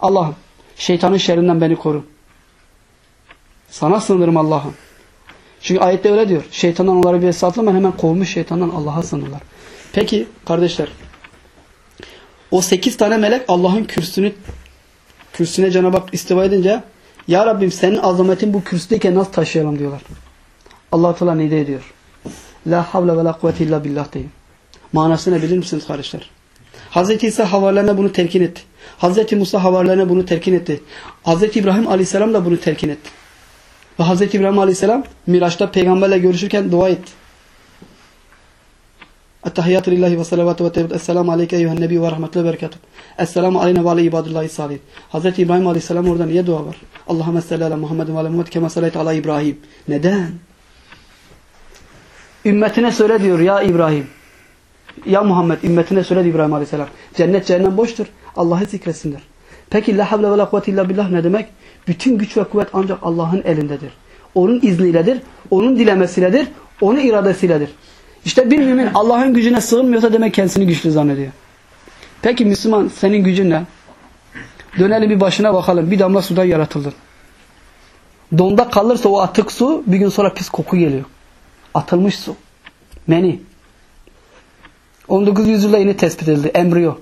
S1: Allah'ım şeytanın şerrinden beni koru. Sana sığınırım Allah'ım. Çünkü ayette öyle diyor. Şeytandan onlara bir hesapla hemen kovmuş şeytandan Allah'a sığınırlar. Peki kardeşler o sekiz tane melek Allah'ın kürsünü kürsüne Cenab-ı Hak istiva edince Ya Rabbim senin azametin bu kürsüdeyken nasıl taşıyalım diyorlar. Allah Teala ne ediyor? La havle ve la kuvvete illa billah deyin. Manası ne bilir misiniz kardeşler? Hazreti İsa havarilerine bunu telkin etti. Hazreti Musa havarilerine bunu telkin etti. Hazreti İbrahim Aleyhisselam da bunu telkin etti. Ve Hazreti İbrahim Aleyhisselam Miraç'ta peygamberle görüşürken dua etti. Ettehiyyatü lillahi ve salavatü ve tevbet. Esselamu aleyke eyyühen nebi ve rahmetullahi ve berekatuhu. Esselamu aleyne ve aleyhi ibadullahi salihin. Hazreti İbrahim Aleyhisselam orada niye dua var? Allahümme salli ala Muhammedin ve ala Muhammed kema sallayte ala İbrahim. Neden? Ümmetine söyle diyor ya İbrahim. Ya Muhammed ümmetine söyle İbrahim Aleyhisselam. Cennet cehennem boştur. Allah'ı zikresinler. Peki la havle ve la kuvvete illa billah ne demek? Bütün güç ve kuvvet ancak Allah'ın elindedir. Onun izniyledir. Onun dilemesiyledir. Onun iradesiyledir. İşte bir mümin Allah'ın gücüne sığınmıyorsa demek kendisini güçlü zannediyor. Peki Müslüman senin gücün ne? Dönelim bir başına bakalım. Bir damla sudan yaratıldın. Donda kalırsa o atık su bir gün sonra pis koku geliyor. Atılmış su. Meni. 19. yüzyılda yeni tespit edildi. Embriyo.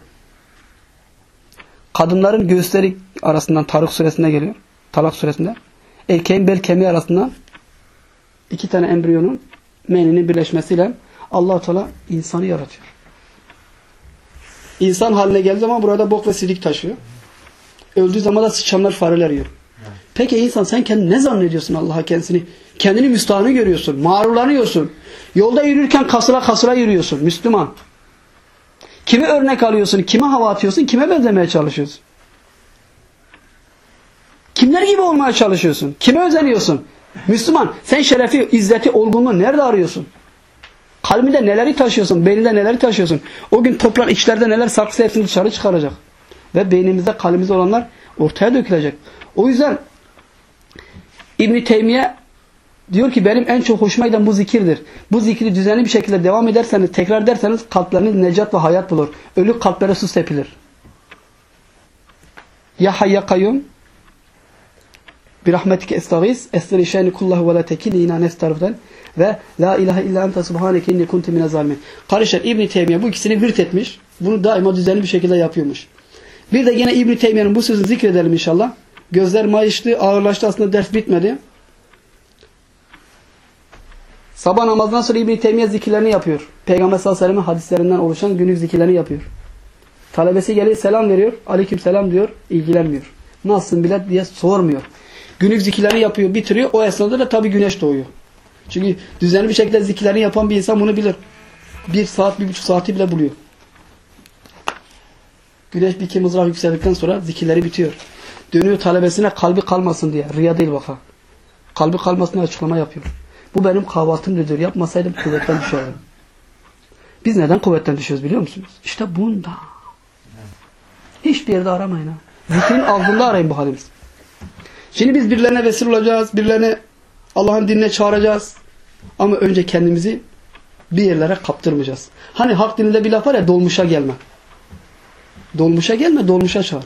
S1: Kadınların göğüsleri arasından Tarık suresinde geliyor. Talak suresinde. Erkeğin bel kemiği arasından iki tane embriyonun meninin birleşmesiyle allah Teala insanı yaratıyor. İnsan haline geldiği zaman burada bok ve silik taşıyor. Öldüğü zaman da sıçanlar fareler yiyor. Peki insan sen kendini ne zannediyorsun Allah'a kendisini? Kendini müstahını görüyorsun. Mağrurlanıyorsun. Yolda yürürken kasıra kasıra yürüyorsun. Müslüman. Kimi örnek alıyorsun? Kime hava atıyorsun? Kime benzemeye çalışıyorsun? Kimler gibi olmaya çalışıyorsun? Kime özeniyorsun? Müslüman sen şerefi, izzeti, olgunluğu nerede arıyorsun? Kalbinde neleri taşıyorsun? Beyninde neleri taşıyorsun? O gün toprak içlerde neler saksı hepsini dışarı çıkaracak. Ve beynimizde, kalbimizde olanlar ortaya dökülecek. O yüzden İbn Teymiye diyor ki benim en çok hoşuma giden bu zikirdir. Bu zikri düzenli bir şekilde devam ederseniz, tekrar ederseniz kalpleriniz necat ve hayat bulur. Ölü kalplere su sepilir. Ya hayya kayyum bir rahmetike estağiz esteri şeni kullahu ve la tekilni ina ve la ilahe illa ente subhaneke inni kuntu mine zalimin. Kardeşler İbn Teymiye bu ikisini virt etmiş. Bunu daima düzenli bir şekilde yapıyormuş. Bir de yine İbn Teymiye'nin bu sözünü zikredelim inşallah. Gözler mayıştı, ağırlaştı aslında ders bitmedi. Sabah namazından sonra İbn Teymiye zikirlerini yapıyor. Peygamber sallallahu aleyhi ve sellem hadislerinden oluşan günlük zikirlerini yapıyor. Talebesi geliyor selam veriyor. Aleyküm selam diyor. ilgilenmiyor. Nasılsın bile diye sormuyor. Günlük zikirlerini yapıyor, bitiriyor. O esnada da tabii güneş doğuyor. Çünkü düzenli bir şekilde zikirlerini yapan bir insan bunu bilir. Bir saat, bir buçuk saati bile buluyor. Güneş bir iki mızrak yükseldikten sonra zikirleri bitiyor. Dönüyor talebesine kalbi kalmasın diye. Riya değil baka. Kalbi kalmasın açıklama yapıyor. Bu benim kahvaltımdır diyor. Yapmasaydım kuvvetten düşerdim. Biz neden kuvvetten düşüyoruz biliyor musunuz? İşte bunda. Hiçbir yerde aramayın ha. Zikrin altında arayın bu halimiz. Şimdi biz birilerine vesile olacağız. Birilerine Allah'ın dinine çağıracağız. Ama önce kendimizi bir yerlere kaptırmayacağız. Hani halk dilinde bir laf var ya dolmuşa gelme. Dolmuşa gelme, dolmuşa çağır.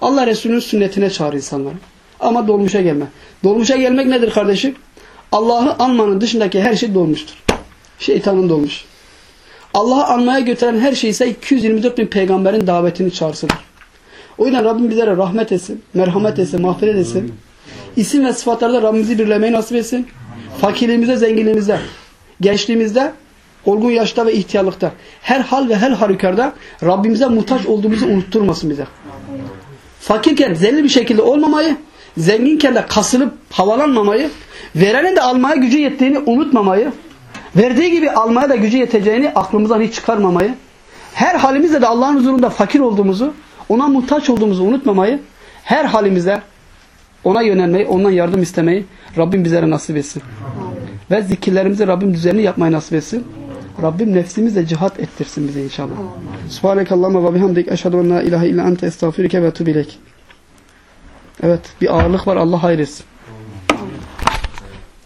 S1: Allah Resulü'nün sünnetine çağır insanları. Ama dolmuşa gelme. Dolmuşa gelmek nedir kardeşim? Allah'ı anmanın dışındaki her şey dolmuştur. Şeytanın dolmuş. Allah'ı anmaya götüren her şey ise 224 bin peygamberin davetini çağırsıdır. O yüzden Rabbim bizlere rahmet etsin, merhamet etsin, mağfiret etsin. İsim ve sıfatlarda Rabbimizi birlemeyi nasip etsin. Fakirliğimizde, zenginliğimizde, gençliğimizde, olgun yaşta ve ihtiyarlıkta, her hal ve her halükarda Rabbimize muhtaç olduğumuzu unutturmasın bize. Fakirken zelli bir şekilde olmamayı, zenginken de kasılıp havalanmamayı, verenin de almaya gücü yettiğini unutmamayı, verdiği gibi almaya da gücü yeteceğini aklımızdan hiç çıkarmamayı, her halimizde de Allah'ın huzurunda fakir olduğumuzu, ona muhtaç olduğumuzu unutmamayı, her halimizde ona yönelmeyi, ondan yardım istemeyi Rabbim bizlere nasip etsin. Ve zikirlerimizi Rabbim düzenli yapmayı nasip etsin. Rabbim nefsimizle cihat ettirsin bize inşallah. Subhanekallahumma ve bihamdik eşhedü en la ilahe illa ente estağfiruke ve etûbü. Evet, bir ağırlık var. Allah hayretsin.